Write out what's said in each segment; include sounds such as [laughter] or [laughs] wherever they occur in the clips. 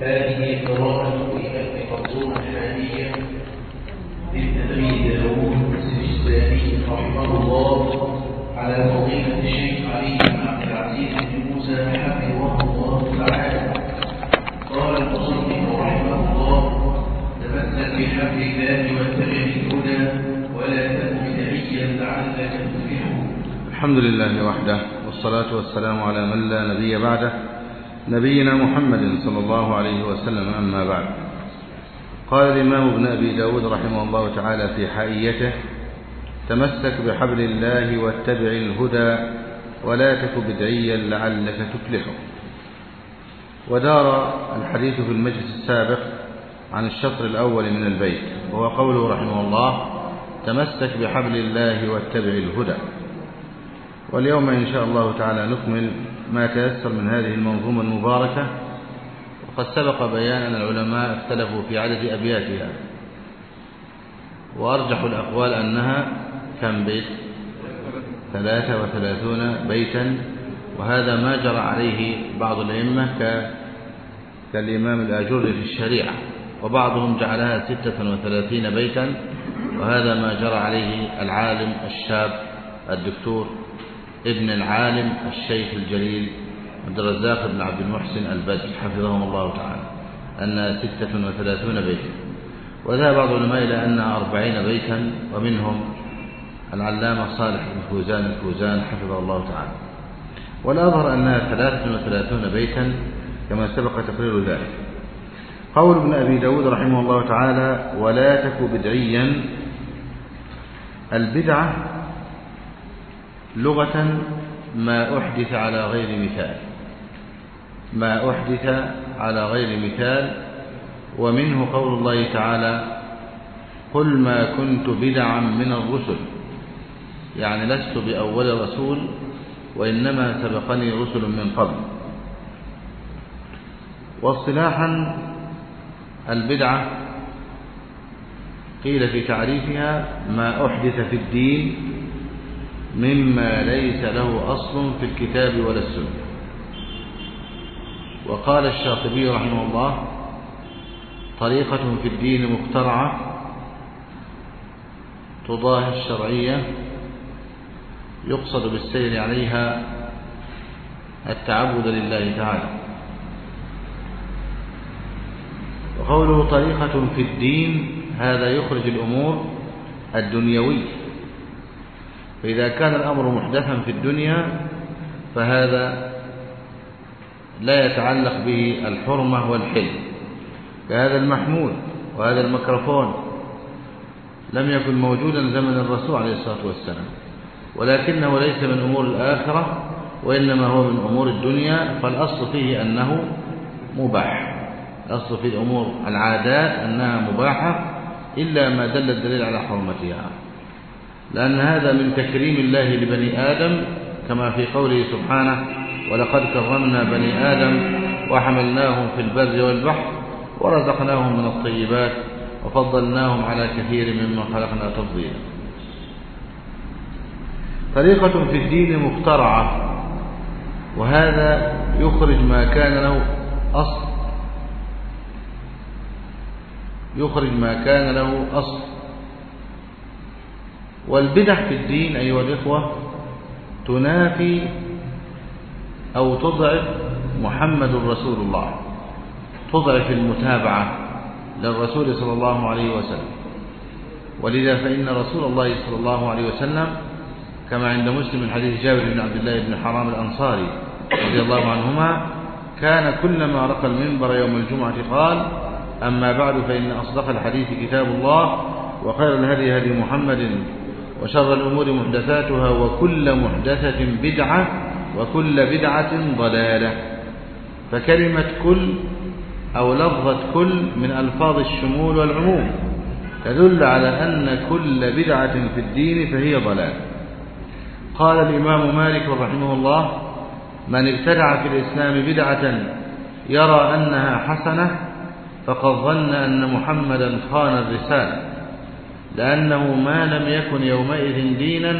هذه قراءة في منظومة حالية للنبي داوود السجستاني رحمه الله على فضيلة الشيخ علي بن عبد العزيز بن موسى حفظه الله تعالى. قال المصنف رحمه الله تمسك بحبل الله واتبع الهدى ولا تكن بدعيا لعلك تفلح الحمد لله وحده والصلاة والسلام على من لا نبي بعده. نبينا محمد صلى الله عليه وسلم أما بعد. قال الإمام ابن أبي داود رحمه الله تعالى في حائيته تمسك بحبل الله واتبع الهدى ولا تك بدعيا لعلك تفلح. ودار الحديث في المجلس السابق عن الشطر الأول من البيت وهو قوله رحمه الله تمسك بحبل الله واتبع الهدى. واليوم إن شاء الله تعالى نكمل ما تيسر من هذه المنظومة المباركة. وقد سبق بيان أن العلماء اختلفوا في عدد أبياتها. وأرجح الأقوال أنها كم بيت؟ ثلاثة وثلاثون بيتا. وهذا ما جرى عليه بعض الأئمة كالإمام الآجر في الشريعة. وبعضهم جعلها ستة وثلاثين بيتا. وهذا ما جرى عليه العالم الشاب الدكتور ابن العالم الشيخ الجليل عبد الرزاق بن عبد المحسن البدر حفظهم الله تعالى أنها ستة وثلاثون بيتا. وذهب بعض العلماء إلى أنها أربعين بيتا ومنهم العلامة صالح بن فوزان الفوزان حفظه الله تعالى. والأظهر أنها ثلاثة وثلاثون بيتا كما سبق تقرير ذلك. قول ابن أبي داود رحمه الله تعالى ولا تك بدعيا البدعة لغة ما أحدث على غير مثال. ما أحدث على غير مثال ومنه قول الله تعالى قل ما كنت بدعا من الرسل. يعني لست بأول رسول وإنما سبقني رسل من قبل. واصطلاحا البدعة قيل في تعريفها ما أحدث في الدين مما ليس له أصل في الكتاب ولا السنة. وقال الشاطبي رحمه الله طريقة في الدين مخترعة تضاهي الشرعية يقصد بالسير عليها التعبد لله تعالى. وقوله طريقة في الدين هذا يخرج الأمور الدنيوية. فإذا كان الأمر محدثا في الدنيا فهذا لا يتعلق به الحرمة والحل. كهذا المحمول وهذا الميكروفون لم يكن موجودا زمن الرسول عليه الصلاة والسلام ولكنه ليس من أمور الآخرة وإنما هو من أمور الدنيا. فالأصل فيه أنه مباح. الأصل في الأمور العادات أنها مباحة إلا ما دل الدليل على حرمتها. لأن هذا من تكريم الله لبني آدم كما في قوله سبحانه ولقد كرمنا بني آدم وحملناهم في البر والبحر ورزقناهم من الطيبات وفضلناهم على كثير ممن خلقنا تفضيلا. طريقة في الدين مخترعة وهذا يخرج ما كان له أصل يخرج ما كان له أصل. والبدع في الدين أيها الإخوة تنافي أو تضعف محمد رسول الله تضعف المتابعة للرسول صلى الله عليه وسلم. ولذا فإن رسول الله صلى الله عليه وسلم كما عند مسلم من حديث جابر بن عبد الله بن حرام الأنصاري رضي الله عنهما كان كلما رقى المنبر يوم الجمعة قال أما بعد فإن أصدق الحديث كتاب الله وخير الهدي هدي محمد وشر الأمور محدثاتها وكل محدثة بدعة وكل بدعة ضلالة. فكلمة كل أو لفظة كل من ألفاظ الشمول والعموم تدل على أن كل بدعة في الدين فهي ضلال. قال الإمام مالك رحمه الله من ابتدع في الإسلام بدعة يرى أنها حسنة فقد ظن أن محمدا خان الرسالة. لأنه ما لم يكن يومئذ دينا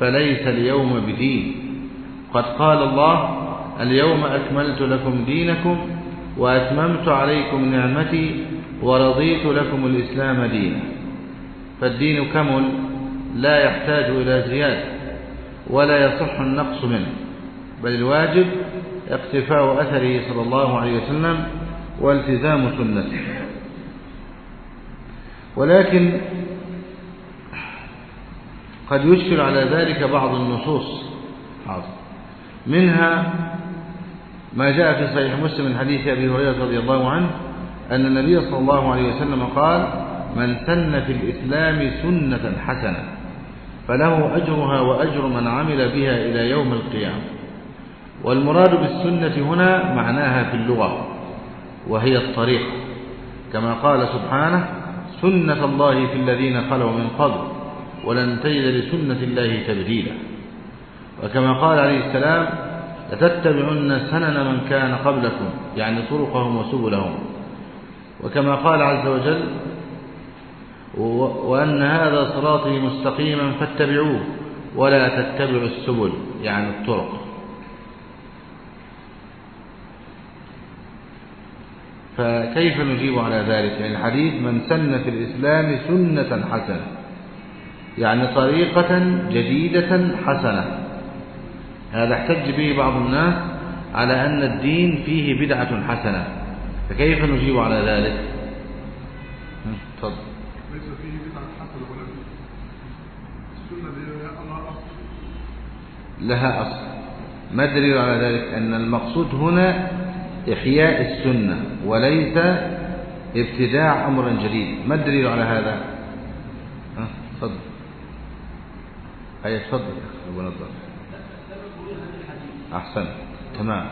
فليس اليوم بدين. قد قال الله اليوم أكملت لكم دينكم وأتممت عليكم نعمتي ورضيت لكم الإسلام دينا. فالدين كمل لا يحتاج إلى زيادة ولا يصح النقص منه. بل الواجب اقتفاء أثره صلى الله عليه وسلم والتزام سنته. ولكن قد يشكل على ذلك بعض النصوص. منها ما جاء في صحيح مسلم من حديث أبي هريرة رضي الله عنه أن النبي صلى الله عليه وسلم قال من سن في الإسلام سنة حسنة فله أجرها وأجر من عمل بها إلى يوم القيامة. والمراد بالسنة هنا معناها في اللغة وهي الطريق كما قال سبحانه سنة الله في الذين خلوا من قبل. ولن تجد لسنة الله تبديلا. وكما قال عليه السلام لتتبعن سنن من كان قبلكم يعني طرقهم وسبلهم. وكما قال عز وجل وأن هذا صراطي مستقيما فاتبعوه ولا تتبعوا السبل. يعني الطرق. فكيف نجيب على ذلك؟ يعني الحديث من سن في الإسلام سنة حسنة. يعني طريقة جديدة حسنة. هذا احتج به بعض الناس على أن الدين فيه بدعة حسنة. فكيف نجيب على ذلك؟ تفضل. ليس فيه بدعة حسنة ولا السنة لها أصل. لها أصل. ما الدليل على ذلك؟ أن المقصود هنا إحياء السنة وليس ابتداع أمر جديد. ما الدليل على هذا؟ تفضل. أي تفضل يا أبو نضر. أحسن. تمام.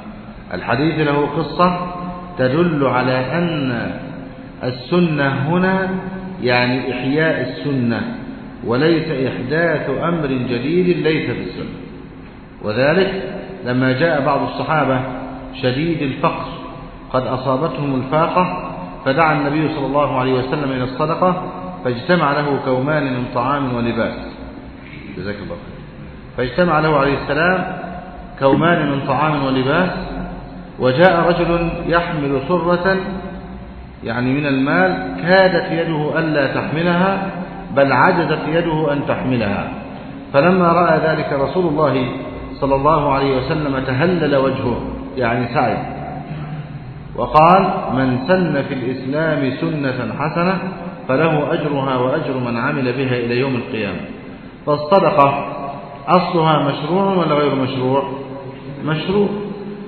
الحديث له قصة تدل على أن السنة هنا يعني إحياء السنة وليس إحداث أمر جديد ليس في السنة وذلك لما جاء بعض الصحابة شديد الفقر قد أصابتهم الفاقة فدعا النبي صلى الله عليه وسلم إلى الصدقة فاجتمع له كومان من طعام ولباس. جزاك الله خير. فاجتمع له عليه السلام كومان من طعام ولباس وجاء رجل يحمل سرة يعني من المال كادت يده ألا تحملها بل عجزت يده أن تحملها. فلما رأى ذلك رسول الله صلى الله عليه وسلم تهلل وجهه يعني سعي. وقال من سن في الإسلام سنة حسنة فله أجرها وأجر من عمل بها إلى يوم القيامة. فالصدقة أصلها مشروع ولا غير مشروع؟ مشروع.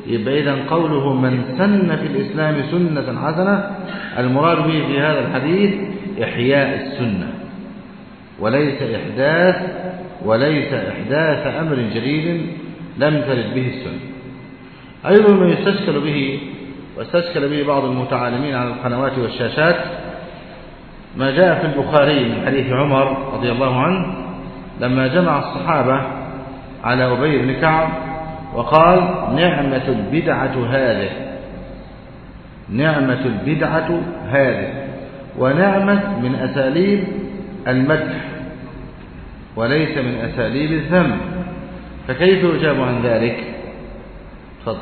يبقى إذا قوله من سن في الإسلام سنة حسنة المراد به في هذا الحديث إحياء السنة. وليس إحداث وليس إحداث أمر جديد لم ترد به السنة. أيضا ما يستشكل به واستشكل به بعض المتعالمين على القنوات والشاشات ما جاء في البخاري من حديث عمر رضي الله عنه لما جمع الصحابة على أبي بن كعب وقال نعمة البدعة هذه. نعمة البدعة هذه. ونعمة من أساليب المدح وليس من أساليب الذم. فكيف يجاب عن ذلك؟ تفضل.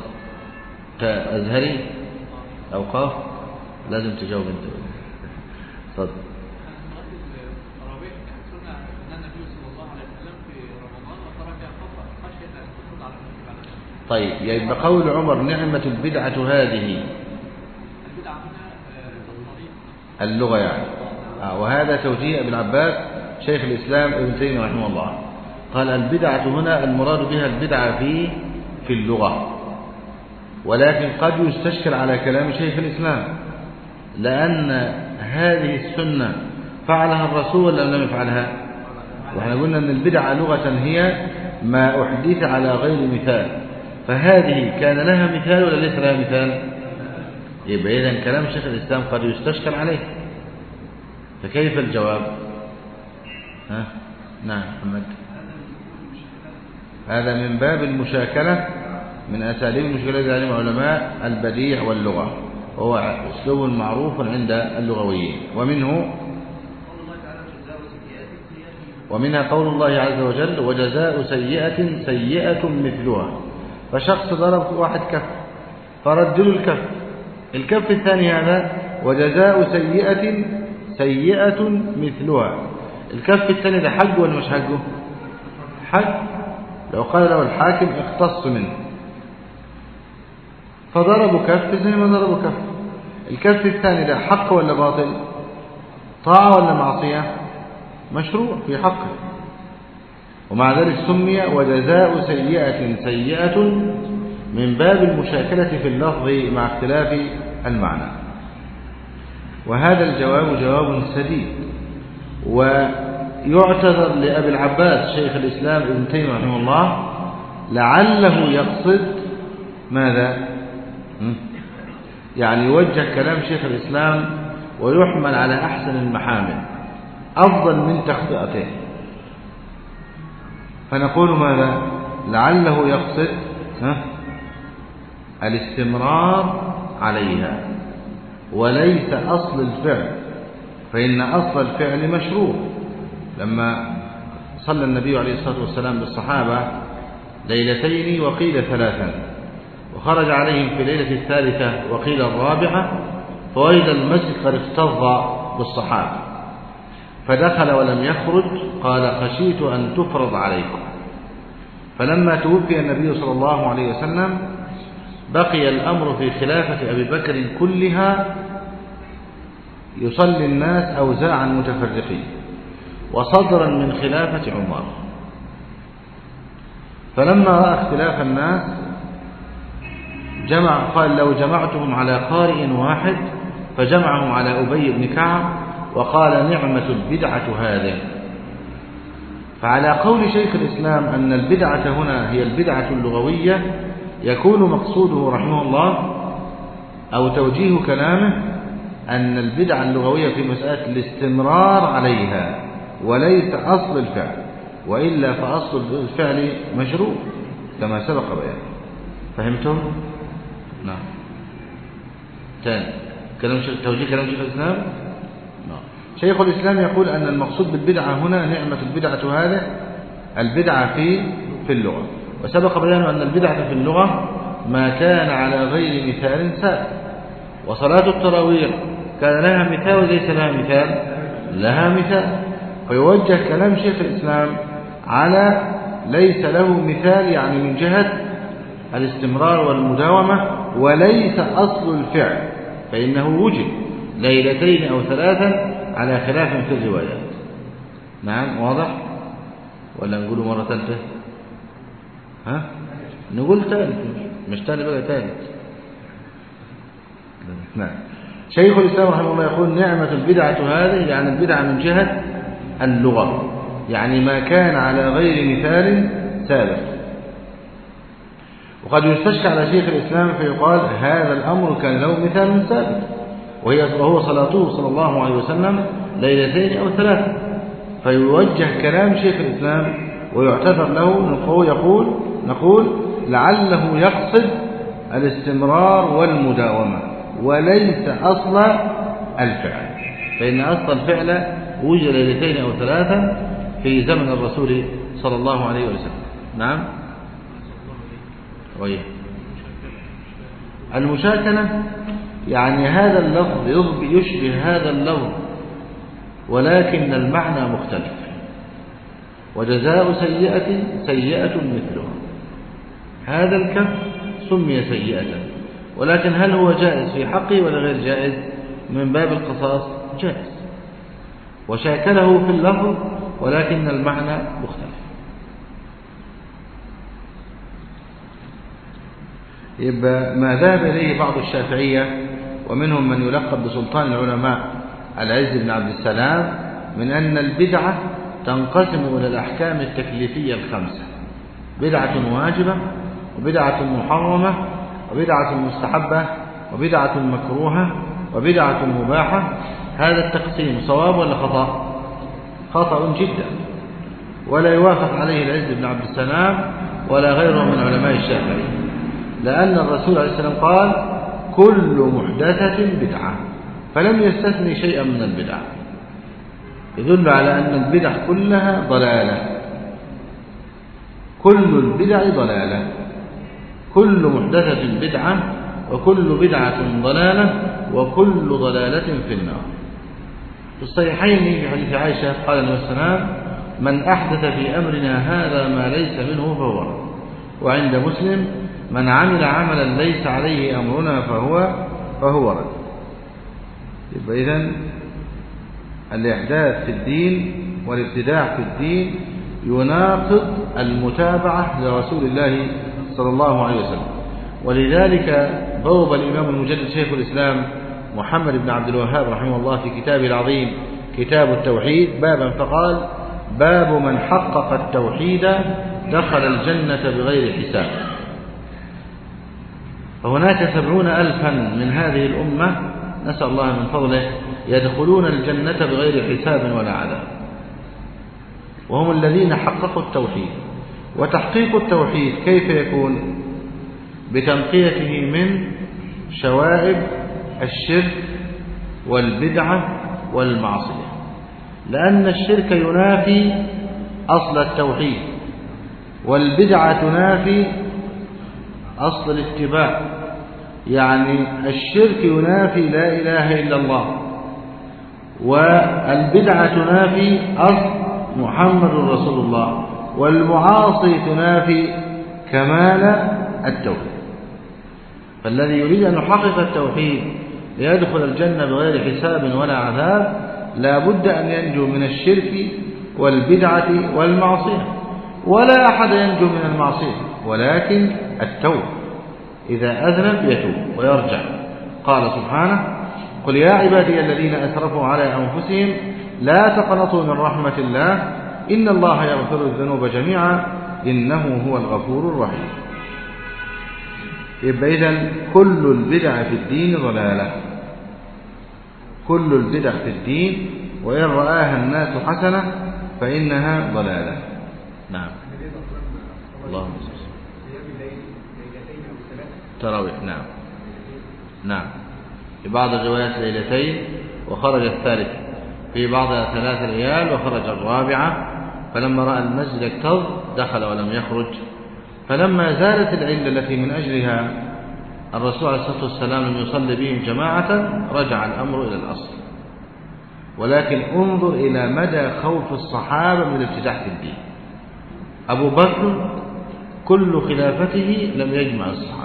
كأزهري أوقاف لازم تجاوب أنت. تفضل. طيب يبقى قول عمر نعمة البدعة هذه؟ اللغة يعني. آه وهذا توجيه ابن عباس شيخ الإسلام ابن تيمية رحمه الله. قال البدعة هنا المراد بها البدعة في في اللغة. ولكن قد يستشكل على كلام شيخ الإسلام لأن هذه السنة فعلها الرسول ولا لم يفعلها. وإحنا قلنا أن البدعة لغة هي ما أحدث على غير مثال. فهذه كان لها مثال ولا ليس لها مثال؟ يبقى إذا كلام شيخ الإسلام قد يستشكل عليه. فكيف الجواب؟ ها؟ نعم محمد. هذا من باب المشاكلة من أساليب المشكلة التي علم علماء البديع واللغة وهو أسلوب معروف عند اللغويين. ومنه ومنها قول الله عز وجل وجزاء سيئة سيئة مثلها. فشخص ضرب واحد كف. فرد له الكف. الكف الثاني هذا وجزاء سيئة سيئة مثلها. الكف الثاني ده حج ولا مش حجه حج لو قال له الحاكم اختص منه. فضربوا كف زي ما ضربوا كف. الكف الثاني ده حق ولا باطل؟ طاعة ولا معصية؟ مشروع في حقه. ومع ذلك سمي وجزاء سيئة سيئة من باب المشاكلة في اللفظ مع اختلاف المعنى. وهذا الجواب جواب سديد. ويعتذر لأبي العباس شيخ الإسلام ابن تيمية رحمه الله لعله يقصد ماذا؟ يعني يوجه كلام شيخ الإسلام ويحمل على أحسن المحامل أفضل من تخطئته. فنقول ماذا؟ لعله يقصد ها؟ الاستمرار عليها. وليس أصل الفعل فإن أصل الفعل مشروع. لما صلى النبي عليه الصلاة والسلام بالصحابة ليلتين وقيل ثلاثا وخرج عليهم في ليلة الثالثة وقيل الرابعة فوجد المسجد قد اكتظ بالصحابة. فدخل ولم يخرج قال خشيت أن تفرض عليكم. فلما توفي النبي صلى الله عليه وسلم بقي الأمر في خلافة أبي بكر كلها يصلي الناس أوزاعا متفرقين وصدرا من خلافة عمر. فلما رأى اختلاف الناس جمع قال لو جمعتهم على قارئ واحد فجمعهم على أبي بن كعب وقال نعمة البدعة هذه. فعلى قول شيخ الإسلام أن البدعة هنا هي البدعة اللغوية يكون مقصوده رحمه الله أو توجيه كلامه أن البدعة اللغوية في مسألة الاستمرار عليها وليس أصل الفعل وإلا فأصل الفعل مشروع كما سبق بيانه فهمتم؟ نعم. ثاني كلام توجيه كلام شيخ الإسلام؟ شيخ الإسلام يقول أن المقصود بالبدعة هنا نعمة البدعة هذا البدعة في في اللغة. وسبق بيان أن البدعة في اللغة ما كان على غير مثال سابق. وصلاة التراويح كان لها مثال وليس لها مثال لها مثال. فيوجه كلام شيخ الإسلام على ليس له مثال يعني من جهة الاستمرار والمداومة وليس أصل الفعل فإنه وجد ليلتين أو ثلاثا على خلاف في الروايات نعم واضح؟ ولا نقوله مرة ثالثة؟ ها؟ نقول ثالث. مش ثالث بقى ثالث. نعم. شيخ الإسلام رحمه الله يقول نعمة البدعة هذه يعني البدعة من جهة اللغة. يعني ما كان على غير مثال سابق وقد يستشكى على شيخ الإسلام فيقال هذا الأمر كان له مثال سابق وهي وهو صلاته صلى الله عليه وسلم ليلتين أو ثلاثة فيوجه كلام شيخ الإسلام ويعتذر له يقول نقول لعله يقصد الاستمرار والمداومة وليس أصل الفعل. فإن أصل الفعل وجد ليلتين أو ثلاثة في زمن الرسول صلى الله عليه وسلم. نعم؟ ويه المشاكلة يعني هذا اللفظ يشبه هذا اللفظ ولكن المعنى مختلف. وجزاء سيئة سيئة مثلها هذا الكف سمي سيئة ولكن هل هو جائز في حقه ولا غير جائز؟ من باب القصاص جائز. وشاكله في اللفظ ولكن المعنى مختلف. يبقى ما ذهب إليه بعض الشافعية ومنهم من يلقب بسلطان العلماء العز بن عبد السلام من أن البدعة تنقسم إلى الأحكام التكليفية الخمسة. بدعة واجبة وبدعة محرمة وبدعة مستحبة وبدعة مكروهة وبدعة مباحة. هذا التقسيم صواب ولا خطأ؟ خطأ جدا. ولا يوافق عليه العز بن عبد السلام ولا غيره من علماء الشافعي. لأن الرسول عليه السلام قال كل محدثة بدعة فلم يستثني شيئا من البدع. يدل على أن البدع كلها ضلالة. كل البدع ضلالة. كل محدثة بدعة وكل بدعة ضلالة وكل ضلالة في النار. في الصحيحين في حديث عائشة قال عليه من أحدث في أمرنا هذا ما ليس منه فهو. وعند مسلم من عمل عملا ليس عليه أمرنا فهو فهو رد. يبقى إذن الإحداث في الدين والابتداع في الدين يناقض المتابعة لرسول الله صلى الله عليه وسلم. ولذلك بوب الإمام المجدد شيخ الإسلام محمد بن عبد الوهاب رحمه الله في كتابه العظيم كتاب التوحيد بابا فقال باب من حقق التوحيد دخل الجنة بغير حساب. فهناك سبعون ألفا من هذه الأمة نسأل الله من فضله يدخلون الجنة بغير حساب ولا عذاب. وهم الذين حققوا التوحيد. وتحقيق التوحيد كيف يكون؟ بتنقيته من شوائب الشرك والبدعة والمعصية. لأن الشرك ينافي أصل التوحيد والبدعة تنافي أصل الاتباع. يعني الشرك ينافي لا إله إلا الله والبدعة تنافي أصل محمد رسول الله والمعاصي تنافي كمال التوحيد. فالذي يريد أن يحقق التوحيد ليدخل الجنة بغير حساب ولا عذاب لا بد أن ينجو من الشرك والبدعة والمعصية ولا أحد ينجو من المعصية ولكن التوبة. إذا أذنب يتوب ويرجع. قال سبحانه قل يا عبادي الذين أسرفوا على أنفسهم لا تقنطوا من رحمة الله إن الله يغفر الذنوب جميعا إنه هو الغفور الرحيم. يبقى إذن كل البدع في الدين ضلالة. كل البدع في الدين وإن رآها الناس حسنة فإنها ضلالة. نعم. اللهم صل تراويح نعم. نعم. في بعض الروايات ليلتين وخرج الثالث في بعضها ثلاث ليال وخرج الرابعة فلما رأى المسجد اكتظ دخل ولم يخرج. فلما زالت العلة التي من أجلها الرسول عليه الصلاة والسلام لم يصلي بهم جماعة رجع الأمر إلى الأصل. ولكن انظر إلى مدى خوف الصحابة من في الدين. أبو بكر كل خلافته لم يجمع الصحابة.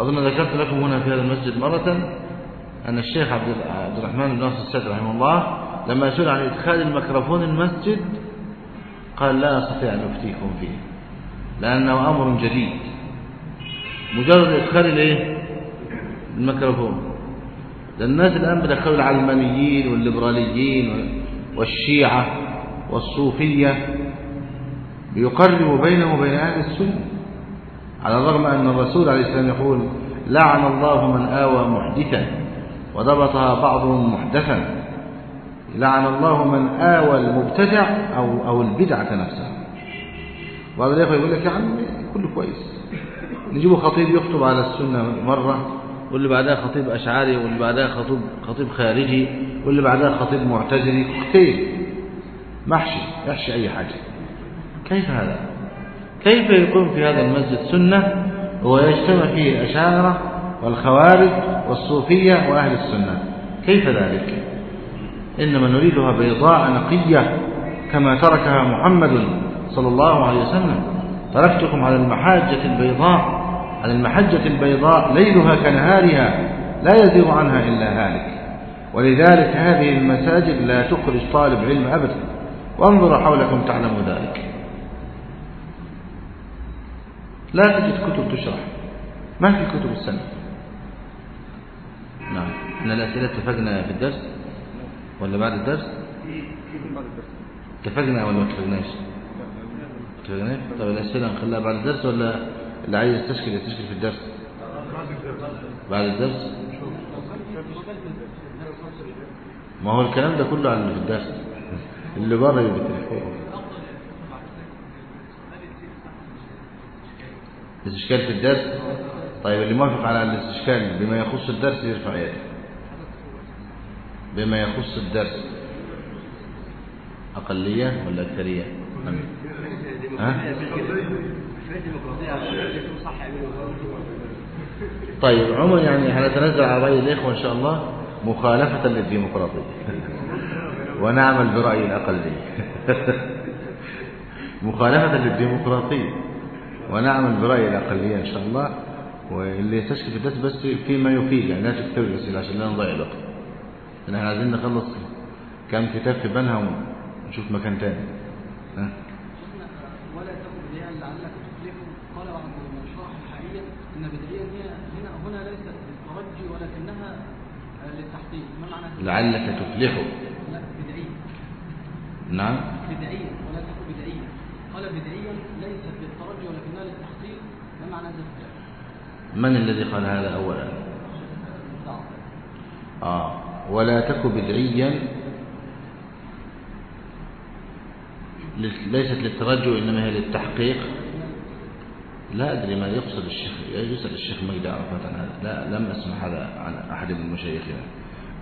وأظن ذكرت لكم هنا في هذا المسجد مرة أن الشيخ عبد الرحمن بن ناصر السيد رحمه الله لما سئل عن إدخال الميكروفون المسجد قال لا أستطيع أن أفتيكم فيه لأنه أمر جديد. مجرد إدخال الإيه؟ الميكروفون. الناس الآن بدخلوا العلمانيين والليبراليين والشيعة والصوفية ليقربوا بينه وبين أهل السنة. على الرغم أن الرسول عليه السلام يقول لعن الله من آوى محدثا. وضبطها بعضهم محدثا. لعن الله من آوى المبتدع أو, أو البدعة نفسها بعض الإخوة يقول لك يا عم كله كويس. نجيبه خطيب يخطب على السنة مرة واللي بعدها خطيب أشعري واللي بعدها خطيب خطيب خارجي واللي بعدها خطيب معتزلي. كتير محشي يحشي أي حاجة. كيف هذا؟ كيف يكون في هذا المسجد سنة ويجتمع فيه الأشاعرة والخوارج والصوفية وأهل السنة؟ كيف ذلك؟ إنما نريدها بيضاء نقية كما تركها محمد صلى الله عليه وسلم. تركتكم على المحاجة البيضاء على المحجة البيضاء ليلها كنهارها لا يزيغ عنها إلا هالك. ولذلك هذه المساجد لا تخرج طالب علم أبدا. وانظروا حولكم تعلموا ذلك. لا تجد كتب تشرح. ما في كتب السنة. نعم. إحنا الأسئلة اتفقنا في الدرس؟ ولا بعد الدرس؟ اتفقنا ولا ما اتفقناش؟ اتفقناش؟ طب الأسئلة نخليها بعد الدرس ولا اللي عايز يستشكل يستشكل في الدرس؟ بعد الدرس. ما هو الكلام ده كله على اللي في الدرس. اللي بره يبقى الاستشكال في الدرس. طيب اللي موافق على الاستشكال بما يخص الدرس يرفع يده. بما يخص الدرس. أقلية ولا أكثرية؟ ها؟ طيب عموما يعني هنتنازل على رأي الإخوة إن شاء الله مخالفة للديمقراطية. [laughs] ونعمل برأي الأقلية. [laughs] مخالفة للديمقراطية. ونعمل برأي الأقلية إن شاء الله واللي يستشكل في الدرس بس فيما يفيد يعني لا تكتب الأسئلة عشان لا نضيع الوقت. إحنا عايزين نخلص كام كتاب في بنها ونشوف مكان تاني. ها؟ ولا تكن بدعيا لعلك تفلح قال بعض شرح الحقيقة إن بدعيا هي هنا هنا ليست للترجي ولكنها للتحقيق. ما معنى لعلك تفلح لا بدعيا نعم بدعيا ولا تكن بدعيا قال بدعيا ليست للترجي ولكنها للتحقيق ما معنى هذا الكلام؟ من الذي قال هذا أولا. آه. ولا تك بدعيا ليست للترجع إنما هي للتحقيق. لا أدري ما يقصد الشيخ يسأل الشيخ مجدي عرفات عن هذا. لا لم أسمع هذا عن أحد من مشايخنا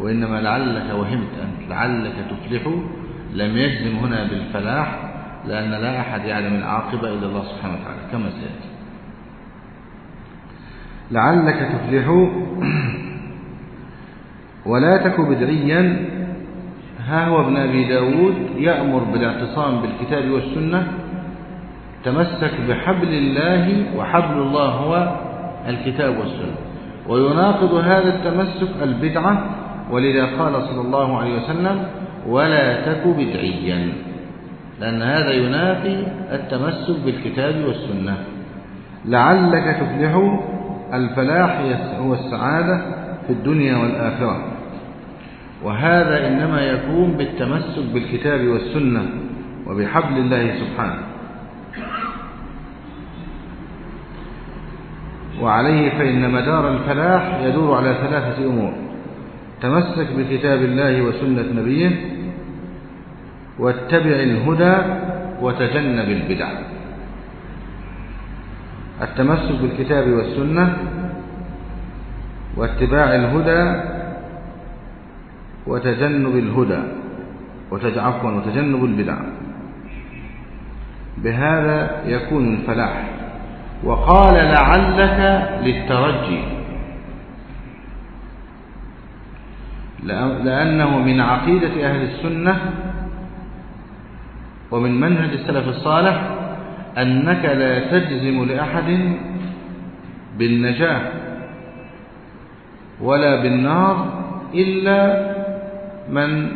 وإنما لعلك وهمت أنت لعلك تفلح. لم يجزم هنا بالفلاح لأن لا أحد يعلم العاقبة إلا الله سبحانه وتعالى كما سيأتي. لعلك تفلح. ولا تك بدعيا. ها هو ابن أبي داود يأمر بالاعتصام بالكتاب والسنة. تمسك بحبل الله وحبل الله هو الكتاب والسنة. ويناقض هذا التمسك البدعة ولذا قال صلى الله عليه وسلم ولا تك بدعيا. لأن هذا ينافي التمسك بالكتاب والسنة. لعلك تفلح. الفلاح هو السعادة في الدنيا والآخرة. وهذا إنما يكون بالتمسك بالكتاب والسنة وبحبل الله سبحانه. وعليه فإن مدار الفلاح يدور على ثلاثة أمور تمسك بكتاب الله وسنة نبيه واتبع الهدى وتجنب البدع. التمسك بالكتاب والسنة واتباع الهدى وتجنب الهدى وتجعفوا وتجنب البدع. بهذا يكون الفلاح. وقال لعلك للترجي. لأنه من عقيدة أهل السنة ومن منهج السلف الصالح أنك لا تجزم لأحد بالنجاة ولا بالنار إلا من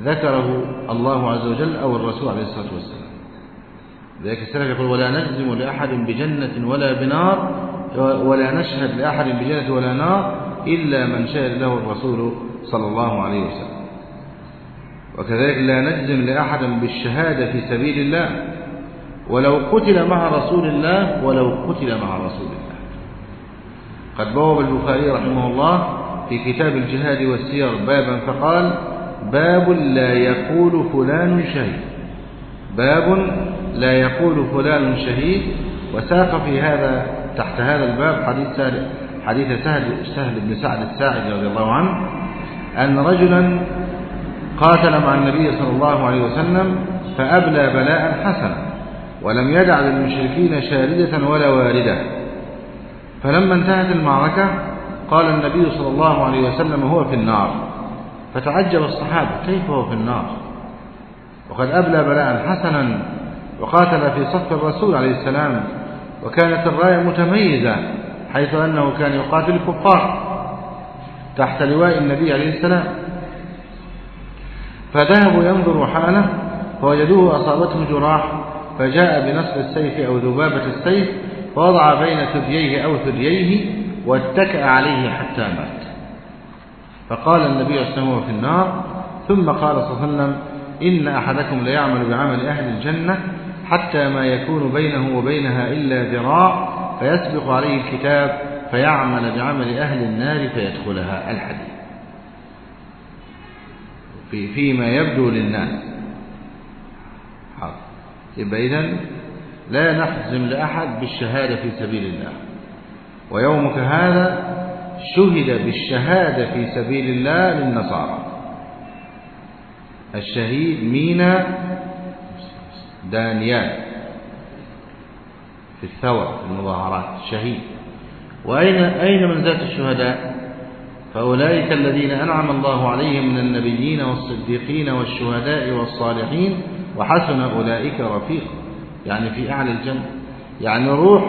ذكره الله عز وجل أو الرسول عليه الصلاة والسلام. ذلك السلف يقول ولا نجزم لأحد بجنة ولا بنار ولا نشهد لأحد بجنة ولا نار إلا من شهد له الرسول صلى الله عليه وسلم. وكذلك لا نجزم لأحد بالشهادة في سبيل الله ولو قتل مع رسول الله ولو قتل مع رسول الله. قد بوب البخاري رحمه الله في كتاب الجهاد والسير بابا فقال باب لا يقول فلان شهيد. باب لا يقول فلان شهيد. وساق في هذا تحت هذا الباب حديث سهل حديث سهل سهل بن سعد الساعدي رضي الله عنه أن رجلا قاتل مع النبي صلى الله عليه وسلم فأبلى بلاء حسنا. ولم يدع للمشركين شاردة ولا واردة. فلما انتهت المعركة قال النبي صلى الله عليه وسلم هو في النار. فتعجب الصحابة كيف هو في النار؟ وقد أبلى بلاء حسنا وقاتل في صف الرسول عليه السلام وكانت الراية متميزة حيث أنه كان يقاتل الكفار تحت لواء النبي عليه السلام. فذهبوا ينظروا حاله فوجدوه أصابته جراح فجاء بنصر السيف أو ذبابة السيف فوضع بين ثدييه أو ثدييه واتكأ عليه حتى مات. فقال النبي صلى الله عليه وسلم في النار ثم قال صلى الله عليه وسلم إن أحدكم ليعمل بعمل أهل الجنة حتى ما يكون بينه وبينها إلا ذراع فيسبق عليه الكتاب فيعمل بعمل أهل النار فيدخلها. الحديث في فيما يبدو للناس. يبقى إذن لا نحزم لأحد بالشهادة في سبيل الله. ويومك هذا شهد بالشهادة في سبيل الله للنصارى. الشهيد مينا دانيال في الثورة في المظاهرات شهيد. وأين أين منزلة الشهداء؟ فأولئك الذين أنعم الله عليهم من النبيين والصديقين والشهداء والصالحين وحسن أولئك رفيقا يعني في أعلى الجنة. يعني روح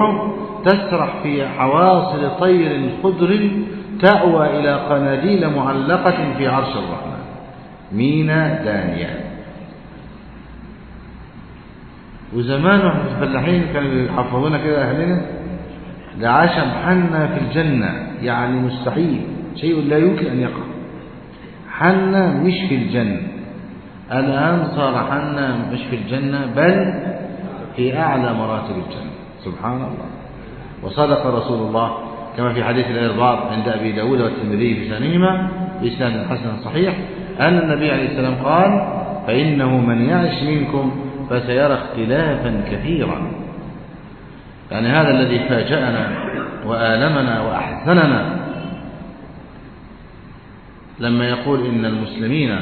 تسرح في حواصل طير خضر تأوى إلى قناديل معلقة في عرش الرحمن. مينا دانية. وزمان الفلاحين كانوا يحفظونا كده أهلنا. لعشم حنا في الجنة. يعني مستحيل. شيء لا يمكن أن يقع. حنا مش في الجنة. الآن صار حنا مش في الجنة بل في أعلى مراتب الجنة. سبحان الله وصدق رسول الله كما في حديث الإرباط عند أبي داود والترمذي في سنهما بإسناد حسن صحيح أن النبي عليه السلام قال فإنه من يعش منكم فسيرى اختلافا كثيرا. يعني هذا الذي فاجأنا وآلمنا وأحزننا. لما يقول إن المسلمين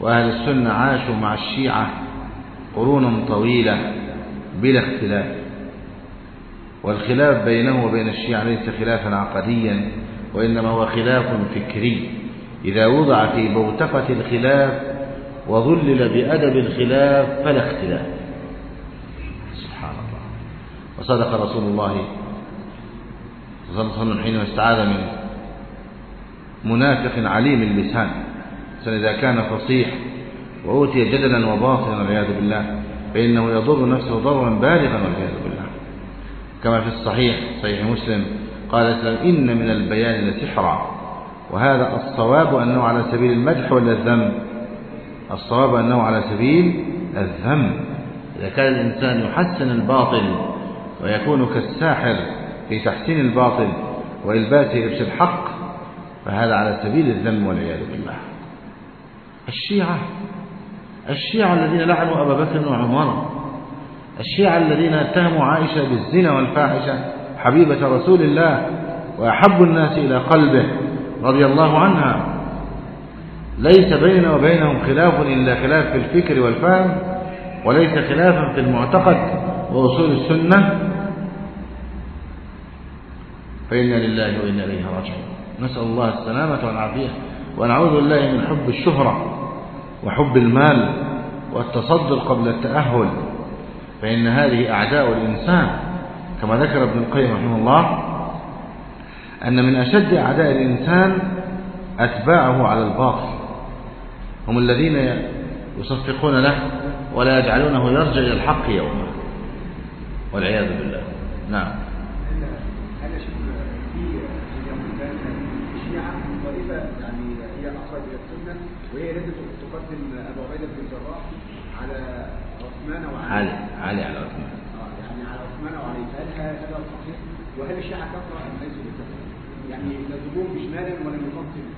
وأهل السنة عاشوا مع الشيعة قرونا طويلة بلا اختلاف. والخلاف بينه وبين الشيعة ليس خلافا عقديا وإنما هو خلاف فكري. إذا وضع في بوتقة الخلاف وظلل بأدب الخلاف فلا اختلاف. سبحان الله. وصدق رسول الله صلى الله عليه وسلم حينما استعاذ من منافق عليم اللسان. إذا كان فصيح وأوتي جدلا وباطلا والعياذ بالله فإنه يضر نفسه ضررا بالغا والعياذ بالله. كما في الصحيح صحيح مسلم قال الإسلام إن من البيان لسحرا. وهذا الصواب أنه على سبيل المدح ولا الذم الصواب أنه على سبيل الذم. إذا كان الإنسان يحسن الباطل ويكون كالساحر في تحسين الباطل وإلباسه لبس الحق فهذا على سبيل الذم والعياذ بالله. الشيعة الشيعة الذين لعنوا أبا بكر وعمر الشيعة الذين اتهموا عائشة بالزنا والفاحشة حبيبة رسول الله وأحب الناس إلى قلبه رضي الله عنها. ليس بيننا وبينهم خلاف إلا خلاف في الفكر والفهم وليس خلافا في المعتقد وأصول السنة. فإنا لله وإنا إليه راجعون. نسأل الله السلامة والعافية ونعوذ بالله من حب الشهرة. وحب المال والتصدر قبل التأهل فإن هذه أعداء الإنسان كما ذكر ابن القيم رحمه الله أن من أشد أعداء الإنسان أتباعه على الباطل هم الذين يصفقون له ولا يجعلونه يرجع إلى الحق يوما. والعياذ بالله. نعم. وهي التي تقدم أبو عبيدة بن الجراح على عثمان وعلي. علي علي على عثمان. آه، يعني على عثمان وعلي. فهل هذا صحيح؟ وهل الشيعة كفرة أم ليسوا بكفرة؟ يعني يذهبون بشمال ولم يفصل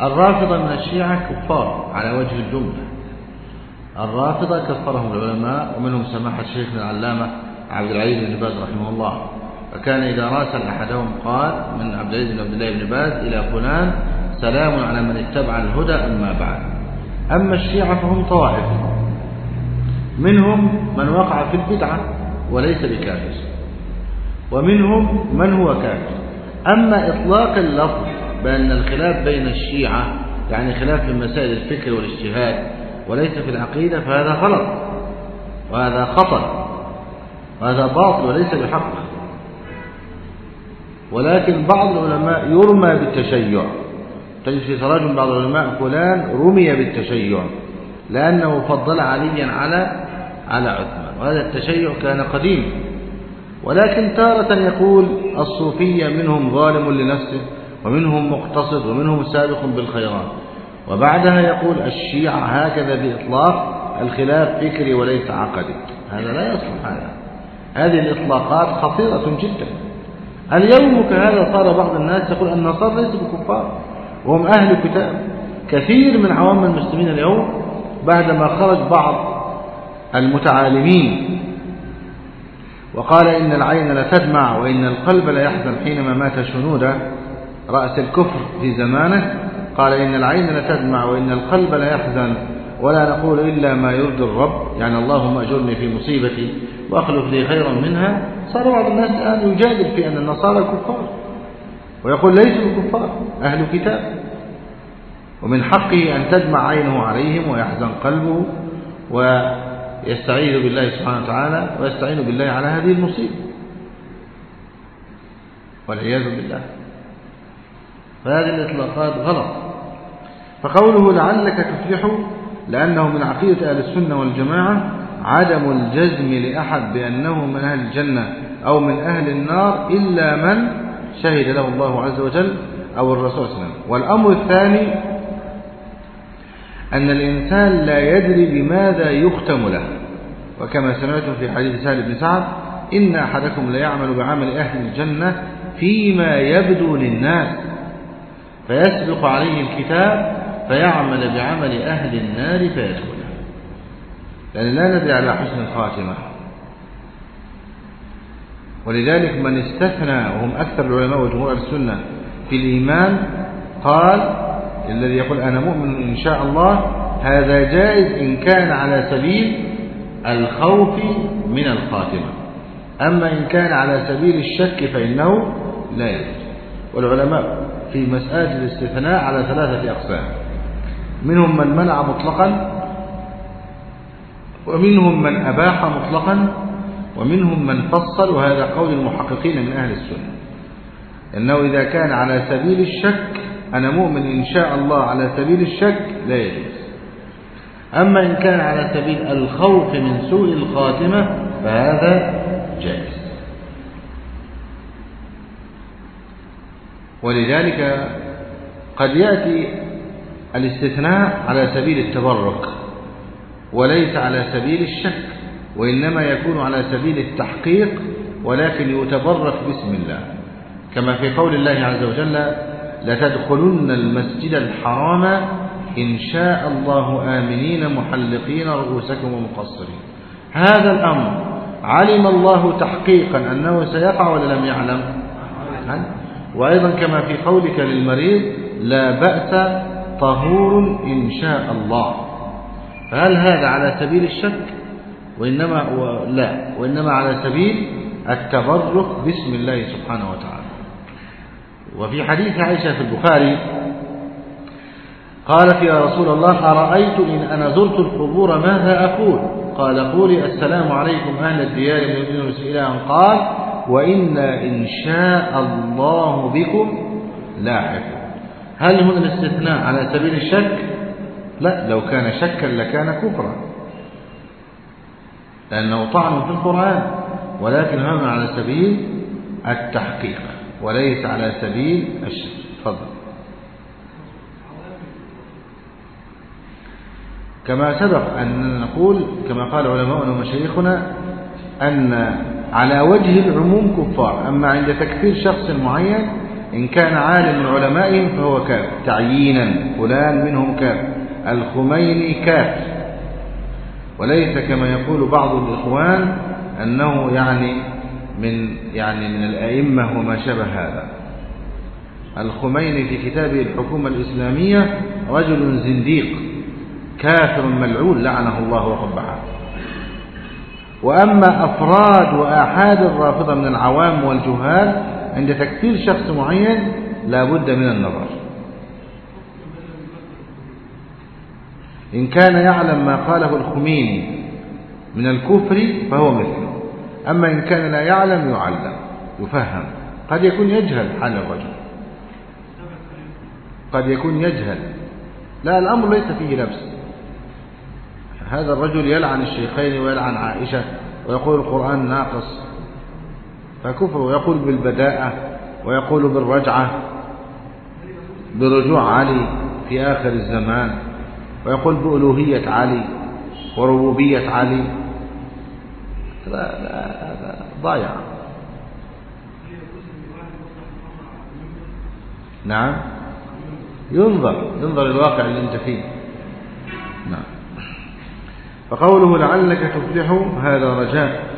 الرافضة من الشيعة كفار على وجه الجملة. الرافضة كفرهم العلماء ومنهم سماحة شيخنا العلامة عبد العزيز بن باز رحمه الله. فكان إذا راسل أحدهم قال من عبد العزيز بن عبد الله بن باز إلى فلان سلام على من اتبع الهدى أما بعد. أما الشيعة فهم طوائف. منهم من وقع في البدعة وليس بكافر. ومنهم من هو كافر. أما إطلاق اللفظ بأن الخلاف بين الشيعة يعني خلاف في مسائل الفكر والاجتهاد وليس في العقيدة فهذا غلط. وهذا خطأ. وهذا باطل وليس بحق. ولكن بعض العلماء يرمى بالتشيع. تجد في تراجم بعض العلماء فلان رمي بالتشيع لأنه فضل عليا على على عثمان. وهذا التشيع كان قديم. ولكن تارة يقول الصوفية منهم ظالم لنفسه ومنهم مقتصد ومنهم سابق بالخيرات. وبعدها يقول الشيعة هكذا بإطلاق الخلاف فكري وليس عقدي. هذا لا يصلح هذا. هذه الإطلاقات خطيرة جدا. اليوم كهذا صار بعض الناس يقول النصارى ليسوا بكفار. وهم أهل كتاب. كثير من عوام المسلمين اليوم بعدما خرج بعض المتعالمين وقال إن العين لتدمع وإن القلب ليحزن حينما مات شنود رأس الكفر في زمانه قال إن العين لتدمع وإن القلب ليحزن ولا نقول إلا ما يرضي الرب يعني اللهم أجرني في مصيبتي وأخلف لي خيرا منها. صار بعض الناس الآن يجادل في أن النصارى كفار. ويقول ليسوا كفار أهل كتاب. ومن حقه أن تدمع عينه عليهم ويحزن قلبه ويستعيذ بالله سبحانه وتعالى ويستعين بالله على هذه المصيبة. والعياذ بالله. فهذه الإطلاقات غلط. فقوله لعلك تفلح لأنه من عقيدة أهل السنة والجماعة عدم الجزم لأحد بأنه من أهل الجنة أو من أهل النار إلا من شهد له الله عز وجل أو الرسول صلى الله عليه وسلم. والأمر الثاني أن الإنسان لا يدري بماذا يختم له. وكما سمعتم في حديث سهل بن سعد إن أحدكم ليعمل بعمل أهل الجنة فيما يبدو للناس. فيسبق عليه الكتاب فيعمل بعمل أهل النار فيدخلها لأن لا ندري على حسن الخاتمة. ولذلك من استثنى وهم أكثر العلماء وجمهور السنة في الإيمان قال الذي يقول أنا مؤمن إن شاء الله هذا جائز إن كان على سبيل الخوف من الخاتمة. أما إن كان على سبيل الشك فإنه لا يجوز. والعلماء في مسألة الاستثناء على ثلاثة أقسام. منهم من منع مطلقا ومنهم من أباح مطلقا ومنهم من فصل وهذا قول المحققين من أهل السنة. أنه إذا كان على سبيل الشك أنا مؤمن إن شاء الله على سبيل الشك لا يجوز. أما إن كان على سبيل الخوف من سوء الخاتمة فهذا جائز. ولذلك قد يأتي الاستثناء على سبيل التبرك وليس على سبيل الشك. وإنما يكون على سبيل التحقيق ولكن يتبرك باسم الله. كما في قول الله عز وجل لتدخلن المسجد الحرام إن شاء الله آمنين محلقين رؤوسكم ومقصرين. هذا الأمر. علم الله تحقيقا أنه سيقع ولا لم يعلم؟ وأيضا كما في قولك للمريض لا بأس طهور إن شاء الله. فهل هذا على سبيل الشك؟ وإنما لا وإنما على سبيل التبرك باسم الله سبحانه وتعالى. وفي حديث عائشة في البخاري قالت يا رسول الله أرأيت إن أنا زرت القبور ماذا أقول؟ قال قولي السلام عليكم أهل الديار من إلى أن قال وإنا إن شاء الله بكم لاحقون. هل هنا الاستثناء على سبيل الشك؟ لا لو كان شكا لكان كفرا. لأنه طعن في القرآن ولكن هذا على سبيل التحقيق وليس على سبيل الشك تفضل. كما سبق أن نقول كما قال علماؤنا ومشايخنا أن على وجه العموم كفار. أما عند تكفير شخص معين إن كان عالم من علمائهم فهو كافر. تعيينا فلان منهم كافر. الخميني كافر. وليس كما يقول بعض الإخوان أنه يعني من يعني من الأئمة وما شابه هذا. الخميني في كتابه الحكومة الإسلامية رجل زنديق كافر ملعون لعنه الله وقبحه وأما أفراد وآحاد الرافضة من العوام والجهال عند تكفير شخص معين لا بد من النظر. إن كان يعلم ما قاله الخميني من الكفر فهو مثله. أما إن كان لا يعلم يعلم يفهم. قد يكون يجهل حال الرجل. قد يكون يجهل. لا الأمر ليس فيه لبس. هذا الرجل يلعن الشيخين ويلعن عائشة ويقول القرآن ناقص. فكفر ويقول بالبداءة ويقول بالرجعة. برجوع علي في آخر الزمان. ويقول بألوهية علي وربوبية علي. لا لا هذا ضايع. نعم. ينظر ينظر الواقع اللي أنت فيه. نعم. فقوله لعلك تفلح هذا رجاء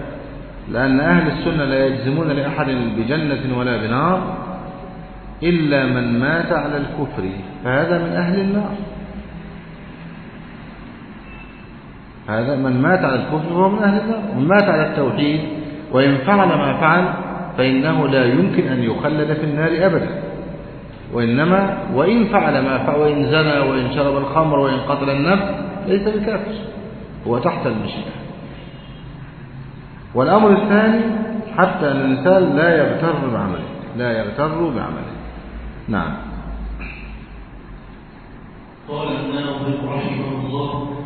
لأن أهل السنة لا يجزمون لأحد بجنة ولا بنار إلا من مات على الكفر فهذا من أهل النار. هذا من مات على الكفر فهو من أهل النار ومن مات على التوحيد وإن فعل ما فعل فإنه لا يمكن أن يخلد في النار أبدا. وإنما وإن فعل ما فعل وإن زنى وإن شرب الخمر وإن قتل النفس ليس بكافر هو تحت المشيئة. والأمر الثاني حتى أن الإنسان لا يغتر بعمله لا يغتر بعمله. نعم. قال الناظم رحمه الله